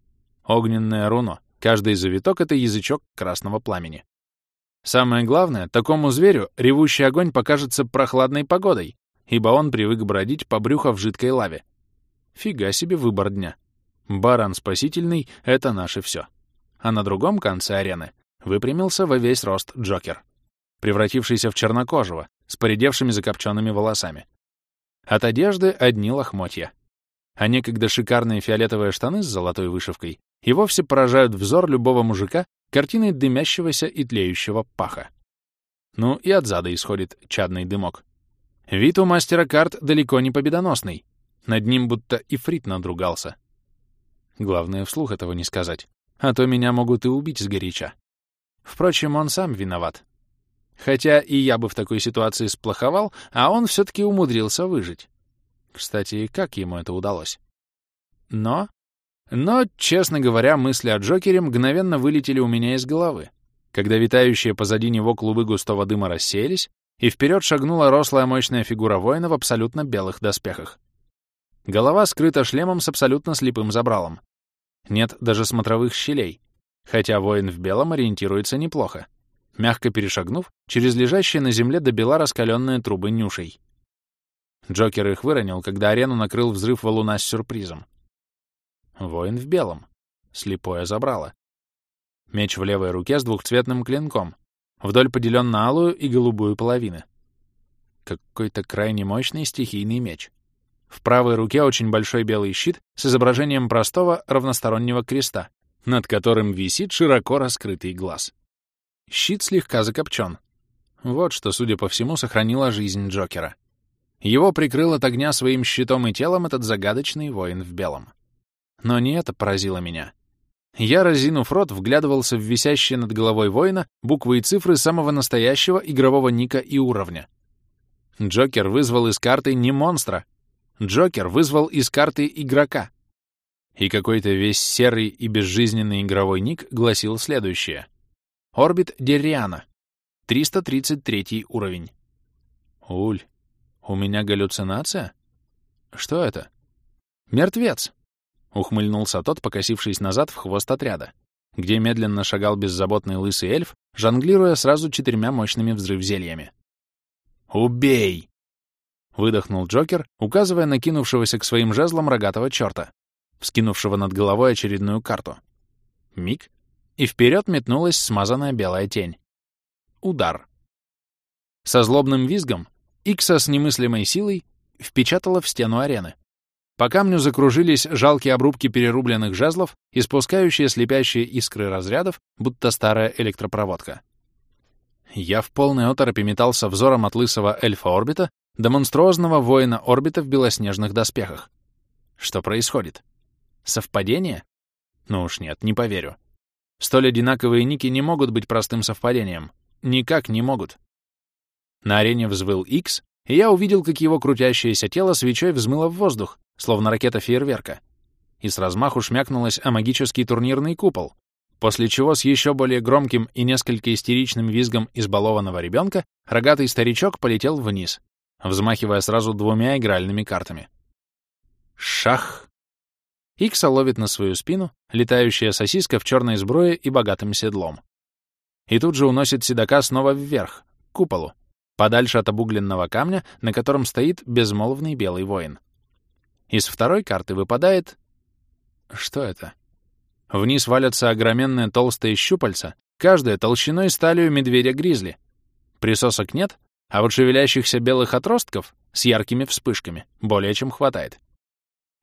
Огненное руно. Каждый завиток — это язычок красного пламени. Самое главное, такому зверю ревущий огонь покажется прохладной погодой, ибо он привык бродить по брюху в жидкой лаве. Фига себе выбор дня. Баран спасительный — это наше все. А на другом конце арены выпрямился во весь рост Джокер превратившийся в чернокожего, с поредевшими закопченными волосами. От одежды одни лохмотья. А некогда шикарные фиолетовые штаны с золотой вышивкой и вовсе поражают взор любого мужика картиной дымящегося и тлеющего паха. Ну и от зада исходит чадный дымок. Вид у мастера карт далеко не победоносный. Над ним будто ифрит надругался. Главное, вслух этого не сказать, а то меня могут и убить сгоряча. Впрочем, он сам виноват. Хотя и я бы в такой ситуации сплоховал, а он все-таки умудрился выжить. Кстати, как ему это удалось? Но... Но, честно говоря, мысли о Джокере мгновенно вылетели у меня из головы, когда витающие позади него клубы густого дыма рассеялись, и вперед шагнула рослая мощная фигура воина в абсолютно белых доспехах. Голова скрыта шлемом с абсолютно слепым забралом. Нет даже смотровых щелей, хотя воин в белом ориентируется неплохо, мягко перешагнув через лежащие на земле до бела раскаленные трубы нюшей. Джокер их выронил, когда арену накрыл взрыв валуна с сюрпризом. Воин в белом. Слепое забрало. Меч в левой руке с двухцветным клинком, вдоль поделен на алую и голубую половины. Какой-то крайне мощный стихийный меч. В правой руке очень большой белый щит с изображением простого равностороннего креста, над которым висит широко раскрытый глаз. Щит слегка закопчен. Вот что, судя по всему, сохранило жизнь Джокера. Его прикрыл от огня своим щитом и телом этот загадочный воин в белом. Но не это поразило меня. Я, разинув рот, вглядывался в висящие над головой воина буквы и цифры самого настоящего игрового ника и уровня. Джокер вызвал из карты не монстра. Джокер вызвал из карты игрока. И какой-то весь серый и безжизненный игровой ник гласил следующее. Орбит Дериана. 333 уровень. Уль, у меня галлюцинация? Что это? Мертвец. — ухмыльнулся тот, покосившись назад в хвост отряда, где медленно шагал беззаботный лысый эльф, жонглируя сразу четырьмя мощными взрыв-зельями. «Убей!» — выдохнул Джокер, указывая накинувшегося к своим жезлам рогатого черта, вскинувшего над головой очередную карту. Миг, и вперед метнулась смазанная белая тень. Удар. Со злобным визгом Икса с немыслимой силой впечатала в стену арены. По камню закружились жалкие обрубки перерубленных жезлов, испускающие слепящие искры разрядов, будто старая электропроводка. Я в полной оторопи метался взором от лысого эльфа-орбита до монструозного воина-орбита в белоснежных доспехах. Что происходит? Совпадение? Ну уж нет, не поверю. Столь одинаковые ники не могут быть простым совпадением. Никак не могут. На арене взвыл Икс, и я увидел, как его крутящееся тело свечой взмыло в воздух, словно ракета фейерверка, и с размаху шмякнулась о магический турнирный купол, после чего с еще более громким и несколько истеричным визгом избалованного ребенка рогатый старичок полетел вниз, взмахивая сразу двумя игральными картами. Шах! Икса ловит на свою спину летающая сосиска в черной сброе и богатым седлом. И тут же уносит седока снова вверх, к куполу, подальше от обугленного камня, на котором стоит безмолвный белый воин. Из второй карты выпадает... Что это? Вниз валятся огроменные толстые щупальца, каждая толщиной с талию медведя-гризли. Присосок нет, а вот шевелящихся белых отростков с яркими вспышками более чем хватает.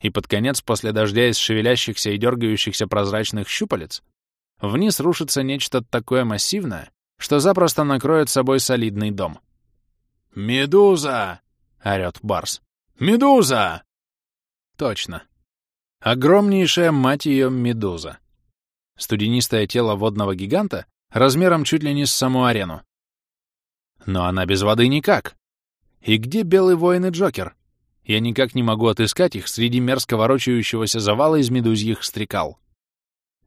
И под конец, после дождя из шевелящихся и дергающихся прозрачных щупалец, вниз рушится нечто такое массивное, что запросто накроет собой солидный дом. «Медуза!» — орёт Барс. «Медуза!» Точно. Огромнейшая, мать ее, медуза. Студенистое тело водного гиганта размером чуть ли не с саму арену. Но она без воды никак. И где белый воин и Джокер? Я никак не могу отыскать их среди мерзко ворочающегося завала из медузьих стрекал.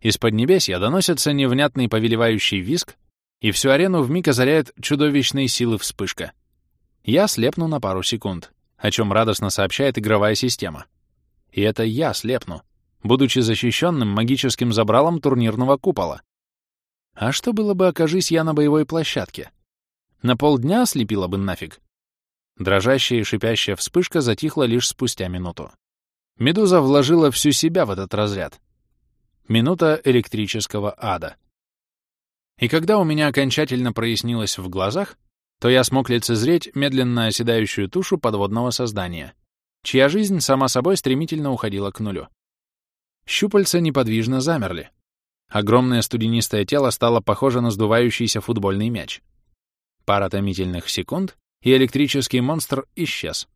Из-под небесья доносится невнятный повелевающий виск, и всю арену вмиг озаряет чудовищной силы вспышка. Я слепну на пару секунд, о чем радостно сообщает игровая система. И это я слепну, будучи защищенным магическим забралом турнирного купола. А что было бы, окажись я на боевой площадке? На полдня ослепила бы нафиг. Дрожащая и шипящая вспышка затихла лишь спустя минуту. Медуза вложила всю себя в этот разряд. Минута электрического ада. И когда у меня окончательно прояснилось в глазах, то я смог лицезреть медленно оседающую тушу подводного создания чья жизнь сама собой стремительно уходила к нулю. Щупальца неподвижно замерли. Огромное студенистое тело стало похоже на сдувающийся футбольный мяч. Пара томительных секунд, и электрический монстр исчез,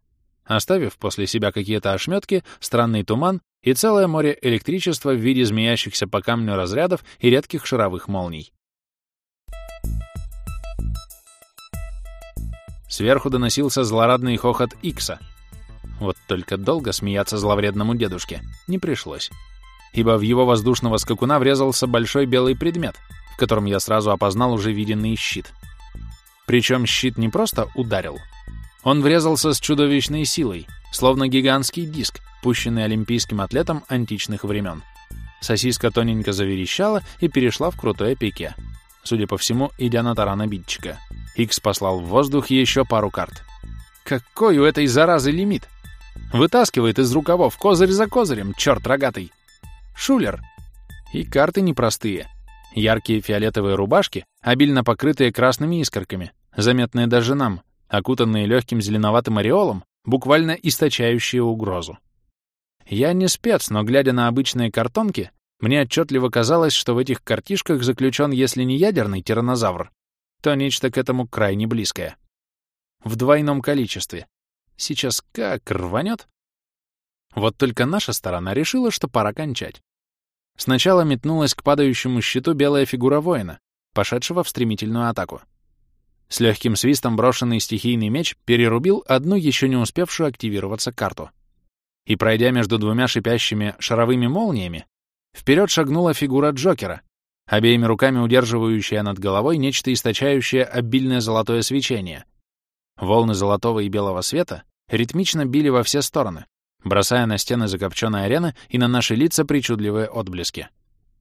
оставив после себя какие-то ошметки, странный туман и целое море электричества в виде змеящихся по камню разрядов и редких шаровых молний. Сверху доносился злорадный хохот Икса — Вот только долго смеяться зловредному дедушке не пришлось, ибо в его воздушного скакуна врезался большой белый предмет, в котором я сразу опознал уже виденный щит. Причем щит не просто ударил, он врезался с чудовищной силой, словно гигантский диск, пущенный олимпийским атлетом античных времен. Сосиска тоненько заверещала и перешла в крутое пике. Судя по всему, идя на таран обидчика. Икс послал в воздух еще пару карт. Какой у этой заразы лимит? Вытаскивает из рукавов козырь за козырем, черт рогатый. Шулер. И карты непростые. Яркие фиолетовые рубашки, обильно покрытые красными искорками, заметные даже нам, окутанные легким зеленоватым ореолом, буквально источающие угрозу. Я не спец, но, глядя на обычные картонки, мне отчетливо казалось, что в этих картишках заключен, если не ядерный тиранозавр, то нечто к этому крайне близкое. В двойном количестве. Сейчас как рванет? Вот только наша сторона решила, что пора кончать. Сначала метнулась к падающему щиту белая фигура воина, пошедшего в стремительную атаку. С легким свистом брошенный стихийный меч перерубил одну еще не успевшую активироваться карту. И, пройдя между двумя шипящими шаровыми молниями, вперед шагнула фигура Джокера, обеими руками удерживающая над головой нечто источающее обильное золотое свечение. Волны золотого и белого света ритмично били во все стороны, бросая на стены закопченной арены и на наши лица причудливые отблески.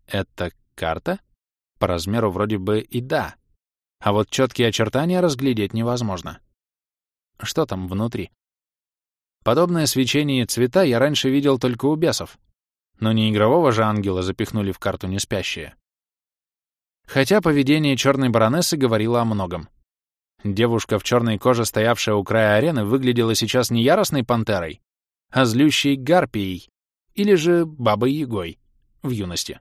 Это карта? По размеру вроде бы и да. А вот четкие очертания разглядеть невозможно. Что там внутри? Подобное свечение цвета я раньше видел только у бесов, но не игрового же ангела запихнули в карту не спящие. Хотя поведение черной баронессы говорило о многом. Девушка в черной коже, стоявшая у края арены, выглядела сейчас не яростной пантерой, а злющей гарпией или же бабой-ягой в юности.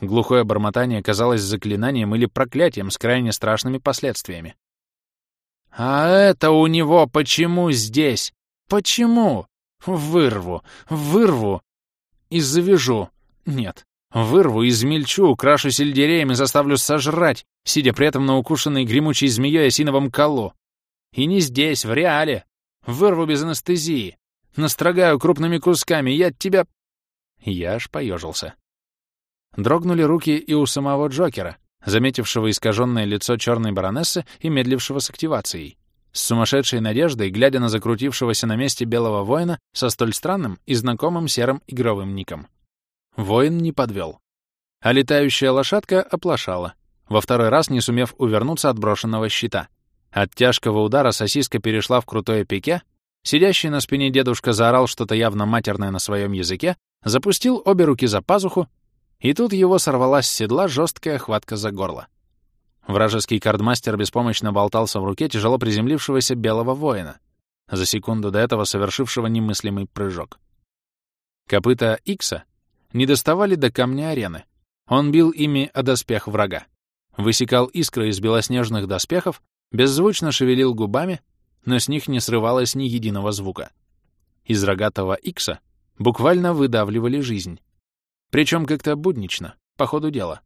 Глухое бормотание казалось заклинанием или проклятием с крайне страшными последствиями. «А это у него почему здесь? Почему? Вырву, вырву и завяжу. Нет, вырву, измельчу, украшу сельдереем и заставлю сожрать, сидя при этом на укушенной гремучей змеей осиновом колу. И не здесь, в реале. Вырву без анестезии. Настрогаю крупными кусками. Я тебя...» Я аж поежился. Дрогнули руки и у самого Джокера, заметившего искаженное лицо черной баронессы и медлившего с активацией. С сумасшедшей надеждой, глядя на закрутившегося на месте белого воина со столь странным и знакомым серым игровым ником. Воин не подвел. А летающая лошадка оплошала, во второй раз не сумев увернуться от брошенного щита. От тяжкого удара сосиска перешла в крутое пике, сидящий на спине дедушка заорал что-то явно матерное на своем языке, запустил обе руки за пазуху и тут его сорвалась с седла жесткая хватка за горло. Вражеский кардмастер беспомощно болтался в руке тяжело приземлившегося белого воина, за секунду до этого совершившего немыслимый прыжок. Копыта Икса не доставали до камня арены. Он бил ими о доспех врага. Высекал искры из белоснежных доспехов, беззвучно шевелил губами, но с них не срывалось ни единого звука. Из рогатого Икса буквально выдавливали жизнь. Причем как-то буднично, по ходу дела.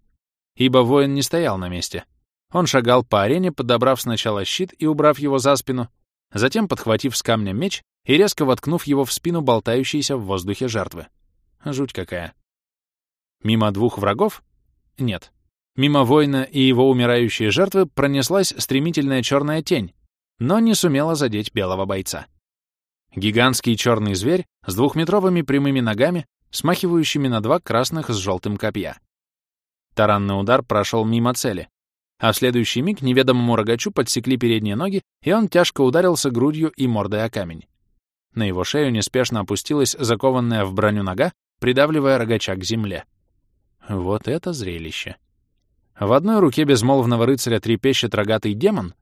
Ибо воин не стоял на месте. Он шагал по арене, подобрав сначала щит и убрав его за спину, затем подхватив с камня меч и резко воткнув его в спину болтающейся в воздухе жертвы. Жуть какая. Мимо двух врагов? Нет. Мимо воина и его умирающей жертвы пронеслась стремительная черная тень, но не сумела задеть белого бойца. Гигантский черный зверь с двухметровыми прямыми ногами смахивающими на два красных с желтым копья. Таранный удар прошел мимо цели, а в следующий миг неведомому рогачу подсекли передние ноги, и он тяжко ударился грудью и мордой о камень. На его шею неспешно опустилась закованная в броню нога, придавливая рогача к земле. Вот это зрелище! В одной руке безмолвного рыцаря трепещет рогатый демон,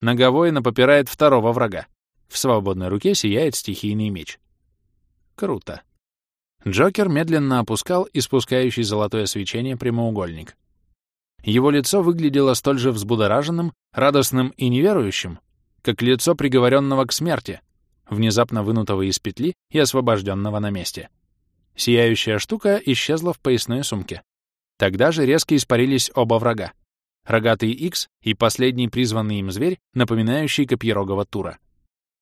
нога воина попирает второго врага. В свободной руке сияет стихийный меч. Круто. Джокер медленно опускал испускающий золотое свечение прямоугольник. Его лицо выглядело столь же взбудораженным, радостным и неверующим, как лицо приговоренного к смерти, внезапно вынутого из петли и освобожденного на месте. Сияющая штука исчезла в поясной сумке. Тогда же резко испарились оба врага. Рогатый Икс и последний призванный им зверь, напоминающий копьерогого тура.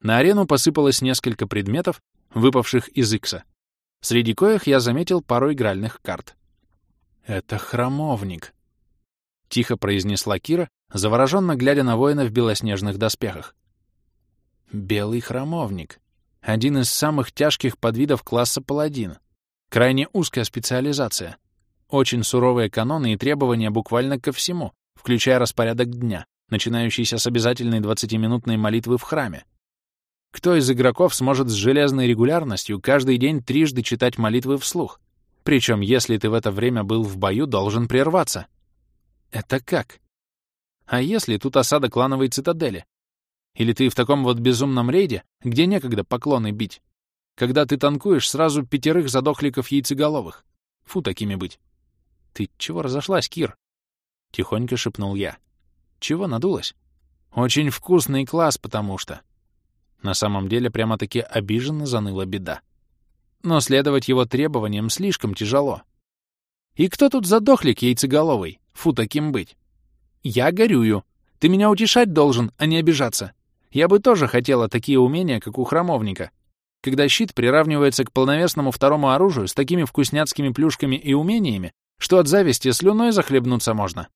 на арену посыпалось несколько предметов, выпавших из Икса, среди коих я заметил пару игральных карт. «Это храмовник», — тихо произнесла Кира, завороженно глядя на воина в белоснежных доспехах. «Белый храмовник. Один из самых тяжких подвидов класса паладин. Крайне узкая специализация. Очень суровые каноны и требования буквально ко всему, включая распорядок дня, начинающийся с обязательной 20-минутной молитвы в храме. Кто из игроков сможет с железной регулярностью каждый день трижды читать молитвы вслух? Причем, если ты в это время был в бою, должен прерваться. Это как? А если тут осада клановой цитадели? Или ты в таком вот безумном рейде, где некогда поклоны бить? Когда ты танкуешь сразу пятерых задохликов яйцеголовых. Фу, такими быть. Ты чего разошлась, Кир? Тихонько шепнул я. Чего надулась? Очень вкусный класс, потому что... На самом деле прямо-таки обиженно заныла беда. Но следовать его требованиям слишком тяжело. И кто тут задохлик яйцеголовый? Фу, таким быть. Я горюю. Ты меня утешать должен, а не обижаться. Я бы тоже хотела такие умения, как у храмовника. Когда щит приравнивается к полновесному второму оружию с такими вкусняцкими плюшками и умениями, что от зависти слюной захлебнуться можно.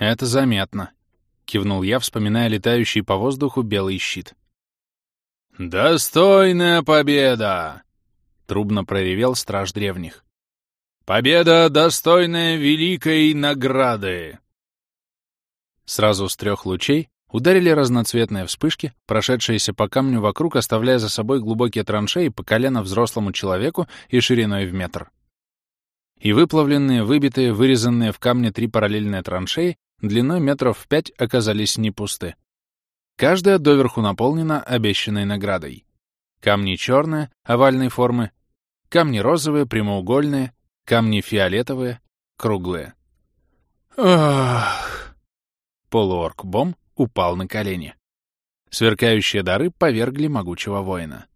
«Это заметно», — кивнул я, вспоминая летающий по воздуху белый щит. «Достойная победа!» — трубно проревел страж древних. «Победа, достойная великой награды!» Сразу с трех лучей ударили разноцветные вспышки, прошедшиеся по камню вокруг, оставляя за собой глубокие траншеи по колено взрослому человеку и шириной в метр. И выплавленные, выбитые, вырезанные в камне три параллельные траншеи длиной метров в пять оказались не пусты. Каждая доверху наполнена обещанной наградой. Камни черные, овальной формы, камни розовые, прямоугольные, камни фиолетовые, круглые. Ах! Полуорк Бом упал на колени. Сверкающие дары повергли могучего воина.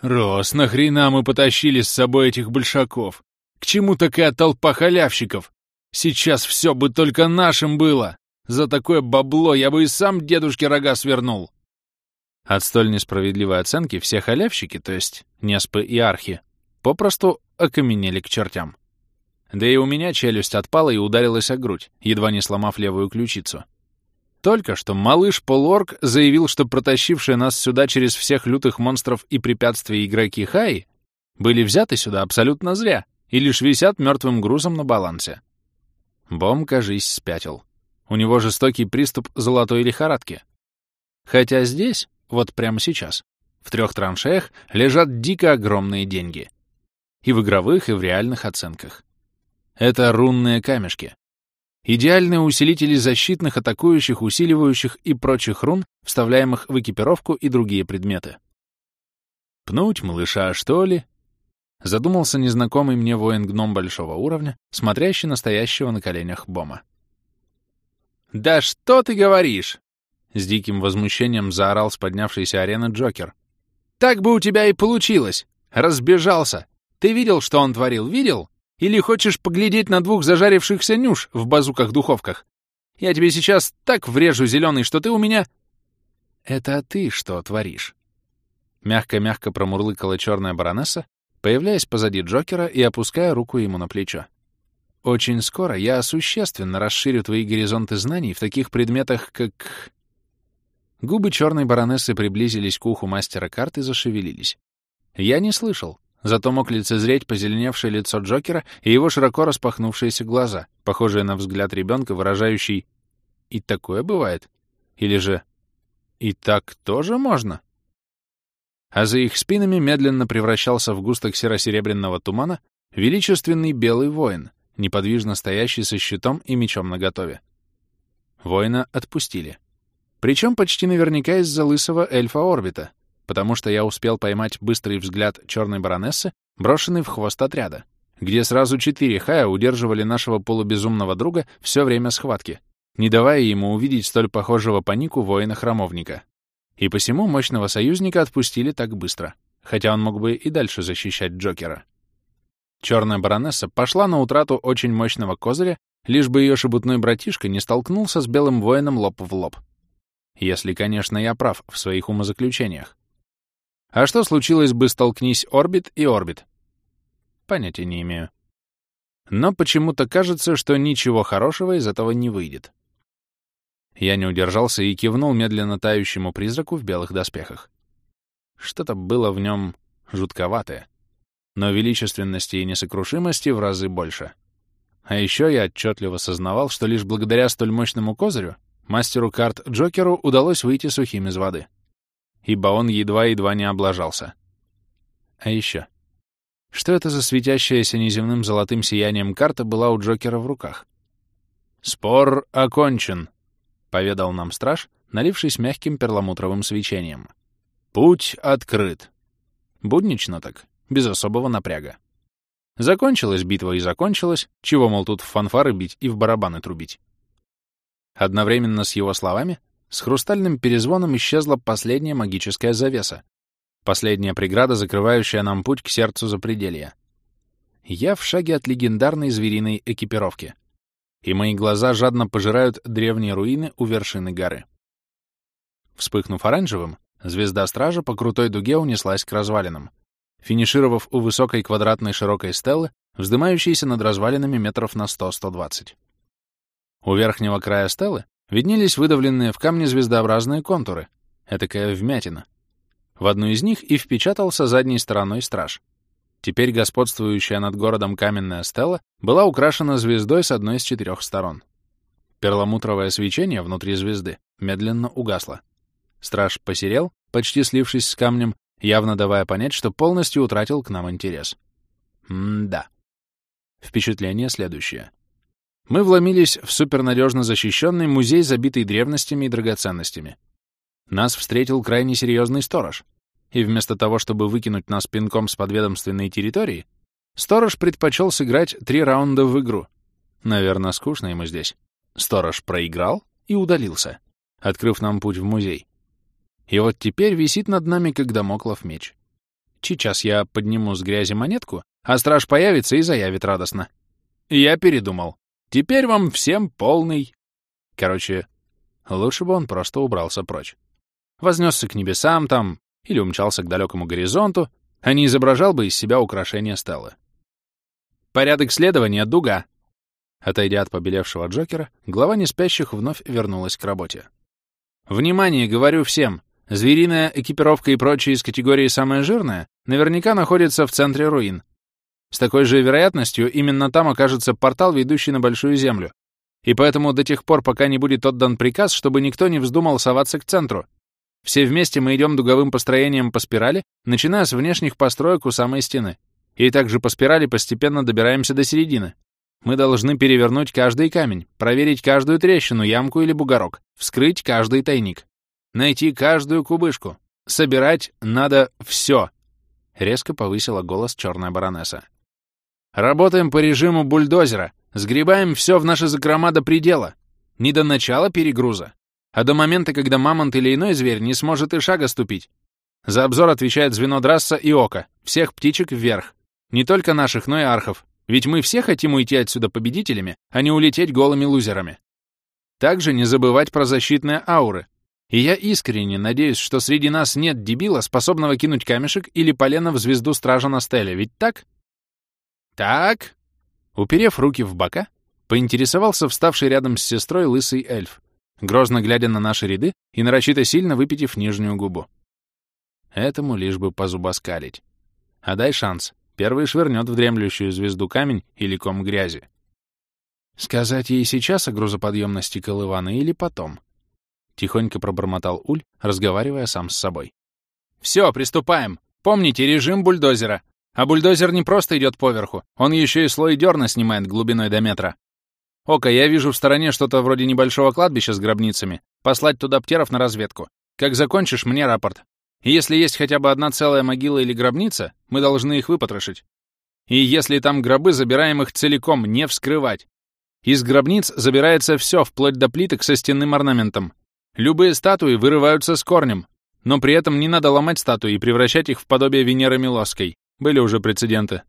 «Рос, нахрена мы потащили с собой этих большаков? К чему такая толпа халявщиков? Сейчас все бы только нашим было!» За такое бабло я бы и сам дедушке рога свернул. От столь несправедливой оценки все халявщики, то есть Неспы и Архи, попросту окаменели к чертям. Да и у меня челюсть отпала и ударилась о грудь, едва не сломав левую ключицу. Только что малыш Полорг заявил, что протащившие нас сюда через всех лютых монстров и препятствий игроки Хаи были взяты сюда абсолютно зря и лишь висят мертвым грузом на балансе. Бом, кажись, спятил. У него жестокий приступ золотой лихорадки. Хотя здесь, вот прямо сейчас, в трех траншеях лежат дико огромные деньги. И в игровых, и в реальных оценках. Это рунные камешки. Идеальные усилители защитных, атакующих, усиливающих и прочих рун, вставляемых в экипировку и другие предметы. «Пнуть малыша, что ли?» Задумался незнакомый мне воин-гном большого уровня, смотрящий настоящего на коленях Бома. «Да что ты говоришь?» С диким возмущением заорал с поднявшейся арены Джокер. «Так бы у тебя и получилось! Разбежался! Ты видел, что он творил? Видел? Или хочешь поглядеть на двух зажарившихся нюш в базуках-духовках? Я тебе сейчас так врежу, зеленый, что ты у меня...» «Это ты что творишь?» Мягко-мягко промурлыкала черная баронесса, появляясь позади Джокера и опуская руку ему на плечо. Очень скоро я существенно расширю твои горизонты знаний в таких предметах, как... Губы черной баронессы приблизились к уху мастера карт и зашевелились. Я не слышал, зато мог лицезреть позеленевшее лицо Джокера и его широко распахнувшиеся глаза, похожие на взгляд ребенка, выражающий «И такое бывает?» Или же «И так тоже можно?» А за их спинами медленно превращался в густок серо-серебряного тумана величественный белый воин — неподвижно стоящий со щитом и мечом наготове. Воина отпустили. Причем почти наверняка из-за лысого эльфа-орбита, потому что я успел поймать быстрый взгляд черной баронессы, брошенный в хвост отряда, где сразу четыре хая удерживали нашего полубезумного друга все время схватки, не давая ему увидеть столь похожего по нику воина-храмовника. И посему мощного союзника отпустили так быстро, хотя он мог бы и дальше защищать Джокера. Черная баронесса пошла на утрату очень мощного козыря, лишь бы ее шебутной братишка не столкнулся с белым воином лоб в лоб. Если, конечно, я прав в своих умозаключениях. А что случилось бы, столкнись орбит и орбит? Понятия не имею. Но почему-то кажется, что ничего хорошего из этого не выйдет. Я не удержался и кивнул медленно тающему призраку в белых доспехах. Что-то было в нем жутковатое, но величественности и несокрушимости в разы больше. А еще я отчетливо сознавал, что лишь благодаря столь мощному козырю мастеру карт Джокеру удалось выйти сухим из воды, ибо он едва-едва не облажался. А еще, что это за светящаяся неземным золотым сиянием карта была у Джокера в руках? «Спор окончен», — поведал нам страж, налившись мягким перламутровым свечением. «Путь открыт». Буднично так, без особого напряга. Закончилась битва и закончилась, чего, мол, тут в фанфары бить и в барабаны трубить. Одновременно с его словами с хрустальным перезвоном исчезла последняя магическая завеса, последняя преграда, закрывающая нам путь к сердцу запределья. Я в шаге от легендарной звериной экипировки, и мои глаза жадно пожирают древние руины у вершины горы. Вспыхнув оранжевым, звезда стража по крутой дуге унеслась к развалинам, финишировав у высокой квадратной широкой стелы, вздымающейся над развалинами метров на 100-120. У верхнего края стелы виднелись выдавленные в камне звездообразные контуры, этакая вмятина. В одну из них и впечатался задней стороной страж. Теперь господствующая над городом каменная стела была украшена звездой с одной из четырех сторон. Перламутровое свечение внутри звезды медленно угасло. Страж посерел, почти слившись с камнем, явно давая понять, что полностью утратил к нам интерес. М-да. Впечатление следующее. Мы вломились в супернадежно защищенный музей, забитый древностями и драгоценностями. Нас встретил крайне серьезный сторож. И вместо того, чтобы выкинуть нас пинком с подведомственной территории, сторож предпочел сыграть три раунда в игру. Наверное, скучно ему здесь. Сторож проиграл и удалился, открыв нам путь в музей. И вот теперь висит над нами, как домоклов меч. Сейчас я подниму с грязи монетку, а страж появится и заявит радостно. Я передумал. Теперь вам всем полный... Короче, лучше бы он просто убрался прочь. Вознесся к небесам там или умчался к далекому горизонту, а не изображал бы из себя украшение стелы. Порядок следования — дуга. Отойдя от побелевшего Джокера, глава неспящих вновь вернулась к работе. «Внимание, говорю всем! Звериная экипировка и прочие из категории «самая жирная» наверняка находится в центре руин. С такой же вероятностью именно там окажется портал, ведущий на Большую Землю. И поэтому до тех пор, пока не будет отдан приказ, чтобы никто не вздумал соваться к центру. Все вместе мы идем дуговым построением по спирали, начиная с внешних построек у самой стены. И также по спирали постепенно добираемся до середины. Мы должны перевернуть каждый камень, проверить каждую трещину, ямку или бугорок, вскрыть каждый тайник. Найти каждую кубышку. Собирать надо все. Резко повысила голос черная баронесса. Работаем по режиму бульдозера. Сгребаем все в наши закрома до предела. Не до начала перегруза, а до момента, когда мамонт или иной зверь не сможет и шага ступить. За обзор отвечает звено Драсса и Ока. Всех птичек вверх. Не только наших, но и архов. Ведь мы все хотим уйти отсюда победителями, а не улететь голыми лузерами. Также не забывать про защитные ауры. И я искренне надеюсь, что среди нас нет дебила, способного кинуть камешек или полено в звезду стража на стеле, ведь так? Так? Уперев руки в бока, поинтересовался вставший рядом с сестрой лысый эльф, грозно глядя на наши ряды и нарочито сильно выпитив нижнюю губу. Этому лишь бы позубоскалить. А дай шанс. Первый швырнет в дремлющую звезду камень или ком грязи. Сказать ей сейчас о грузоподъемности Колывана или потом? Тихонько пробормотал Уль, разговаривая сам с собой. «Все, приступаем! Помните режим бульдозера! А бульдозер не просто идет поверху, он еще и слой дерна снимает глубиной до метра. Ока, я вижу в стороне что-то вроде небольшого кладбища с гробницами. Послать туда птеров на разведку. Как закончишь, мне рапорт. И если есть хотя бы одна целая могила или гробница, мы должны их выпотрошить. И если там гробы, забираем их целиком, не вскрывать. Из гробниц забирается все, вплоть до плиток со стенным орнаментом. Любые статуи вырываются с корнем, но при этом не надо ломать статуи и превращать их в подобие Венеры Милосской. Были уже прецеденты.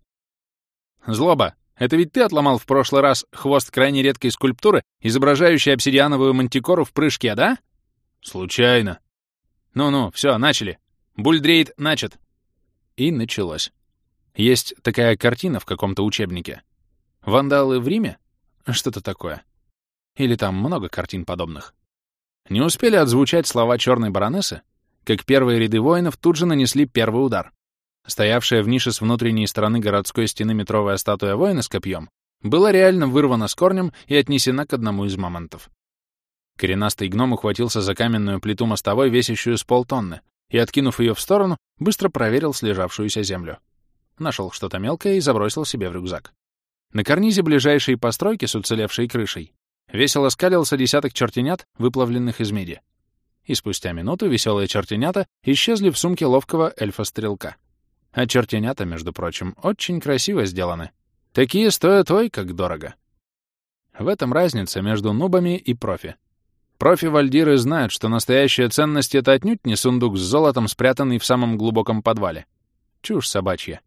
Злоба, это ведь ты отломал в прошлый раз хвост крайне редкой скульптуры, изображающей обсидиановую мантикору в прыжке, да? Случайно. Ну-ну, все, начали. Бульдрейд начат. И началось. Есть такая картина в каком-то учебнике. Вандалы в Риме? Что-то такое. Или там много картин подобных. Не успели отзвучать слова черной баронессы, как первые ряды воинов тут же нанесли первый удар. Стоявшая в нише с внутренней стороны городской стены метровая статуя воина с копьем была реально вырвана с корнем и отнесена к одному из мамонтов. Коренастый гном ухватился за каменную плиту мостовой, весящую с полтонны, и, откинув ее в сторону, быстро проверил слежавшуюся землю. Нашел что-то мелкое и забросил себе в рюкзак. На карнизе ближайшей постройки с уцелевшей крышей весело скалился десяток чертенят, выплавленных из меди. И спустя минуту веселые чертенята исчезли в сумке ловкого эльфа-стрелка. А чертенята, между прочим, очень красиво сделаны. Такие стоят ой, как дорого. В этом разница между нубами и профи. Профи-вальдиры знают, что настоящая ценность — это отнюдь не сундук с золотом, спрятанный в самом глубоком подвале. Чушь собачья.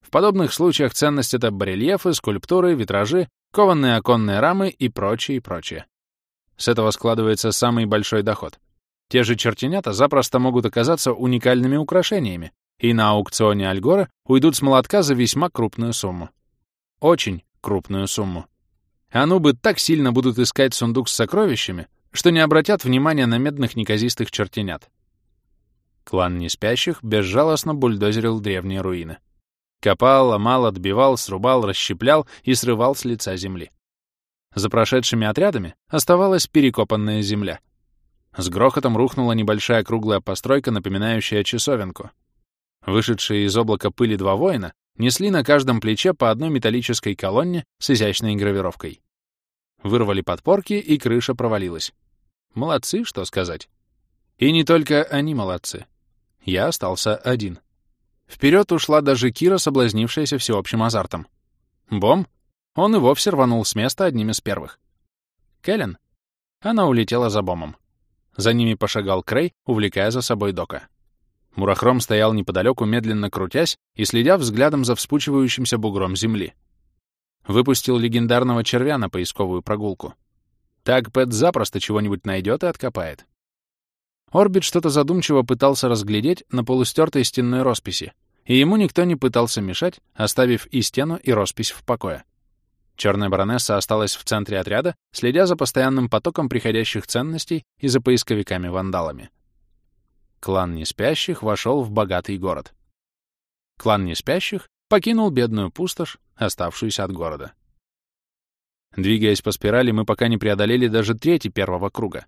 В подобных случаях ценность — это барельефы, скульптуры, витражи, кованные оконные рамы и прочее, и прочее. С этого складывается самый большой доход. Те же чертенята запросто могут оказаться уникальными украшениями, и на аукционе Альгора уйдут с молотка за весьма крупную сумму. Очень крупную сумму. Анубы так сильно будут искать сундук с сокровищами, что не обратят внимания на медных неказистых чертенят. Клан неспящих безжалостно бульдозерил древние руины. Копал, ломал, отбивал, срубал, расщеплял и срывал с лица земли. За прошедшими отрядами оставалась перекопанная земля. С грохотом рухнула небольшая круглая постройка, напоминающая часовенку. Вышедшие из облака пыли два воина несли на каждом плече по одной металлической колонне с изящной гравировкой. Вырвали подпорки, и крыша провалилась. Молодцы, что сказать. И не только они молодцы. Я остался один. Вперед ушла даже Кира, соблазнившаяся всеобщим азартом. Бом? Он и вовсе рванул с места одним из первых. Кэлен? Она улетела за Бомом. За ними пошагал Крей, увлекая за собой Дока. Мурахром стоял неподалеку, медленно крутясь и следя взглядом за вспучивающимся бугром земли. Выпустил легендарного червя на поисковую прогулку. Так Пэт запросто чего-нибудь найдет и откопает. Орбит что-то задумчиво пытался разглядеть на полустертой стенной росписи, и ему никто не пытался мешать, оставив и стену, и роспись в покое. Черная баронесса осталась в центре отряда, следя за постоянным потоком приходящих ценностей и за поисковиками-вандалами. Клан неспящих вошел в богатый город. Клан неспящих покинул бедную пустошь, оставшуюся от города. Двигаясь по спирали, мы пока не преодолели даже трети первого круга.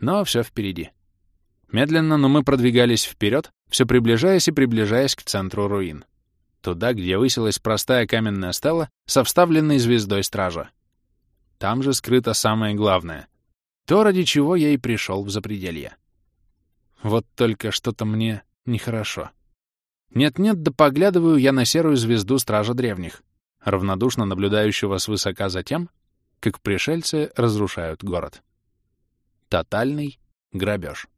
Но все впереди. Медленно, но мы продвигались вперед, все приближаясь и приближаясь к центру руин. Туда, где высилась простая каменная стела со вставленной звездой стража. Там же скрыто самое главное — то, ради чего я и пришел в запределье. Вот только что-то мне нехорошо. Нет-нет, да поглядываю я на серую звезду Стража Древних, равнодушно наблюдающего свысока за тем, как пришельцы разрушают город. Тотальный грабеж.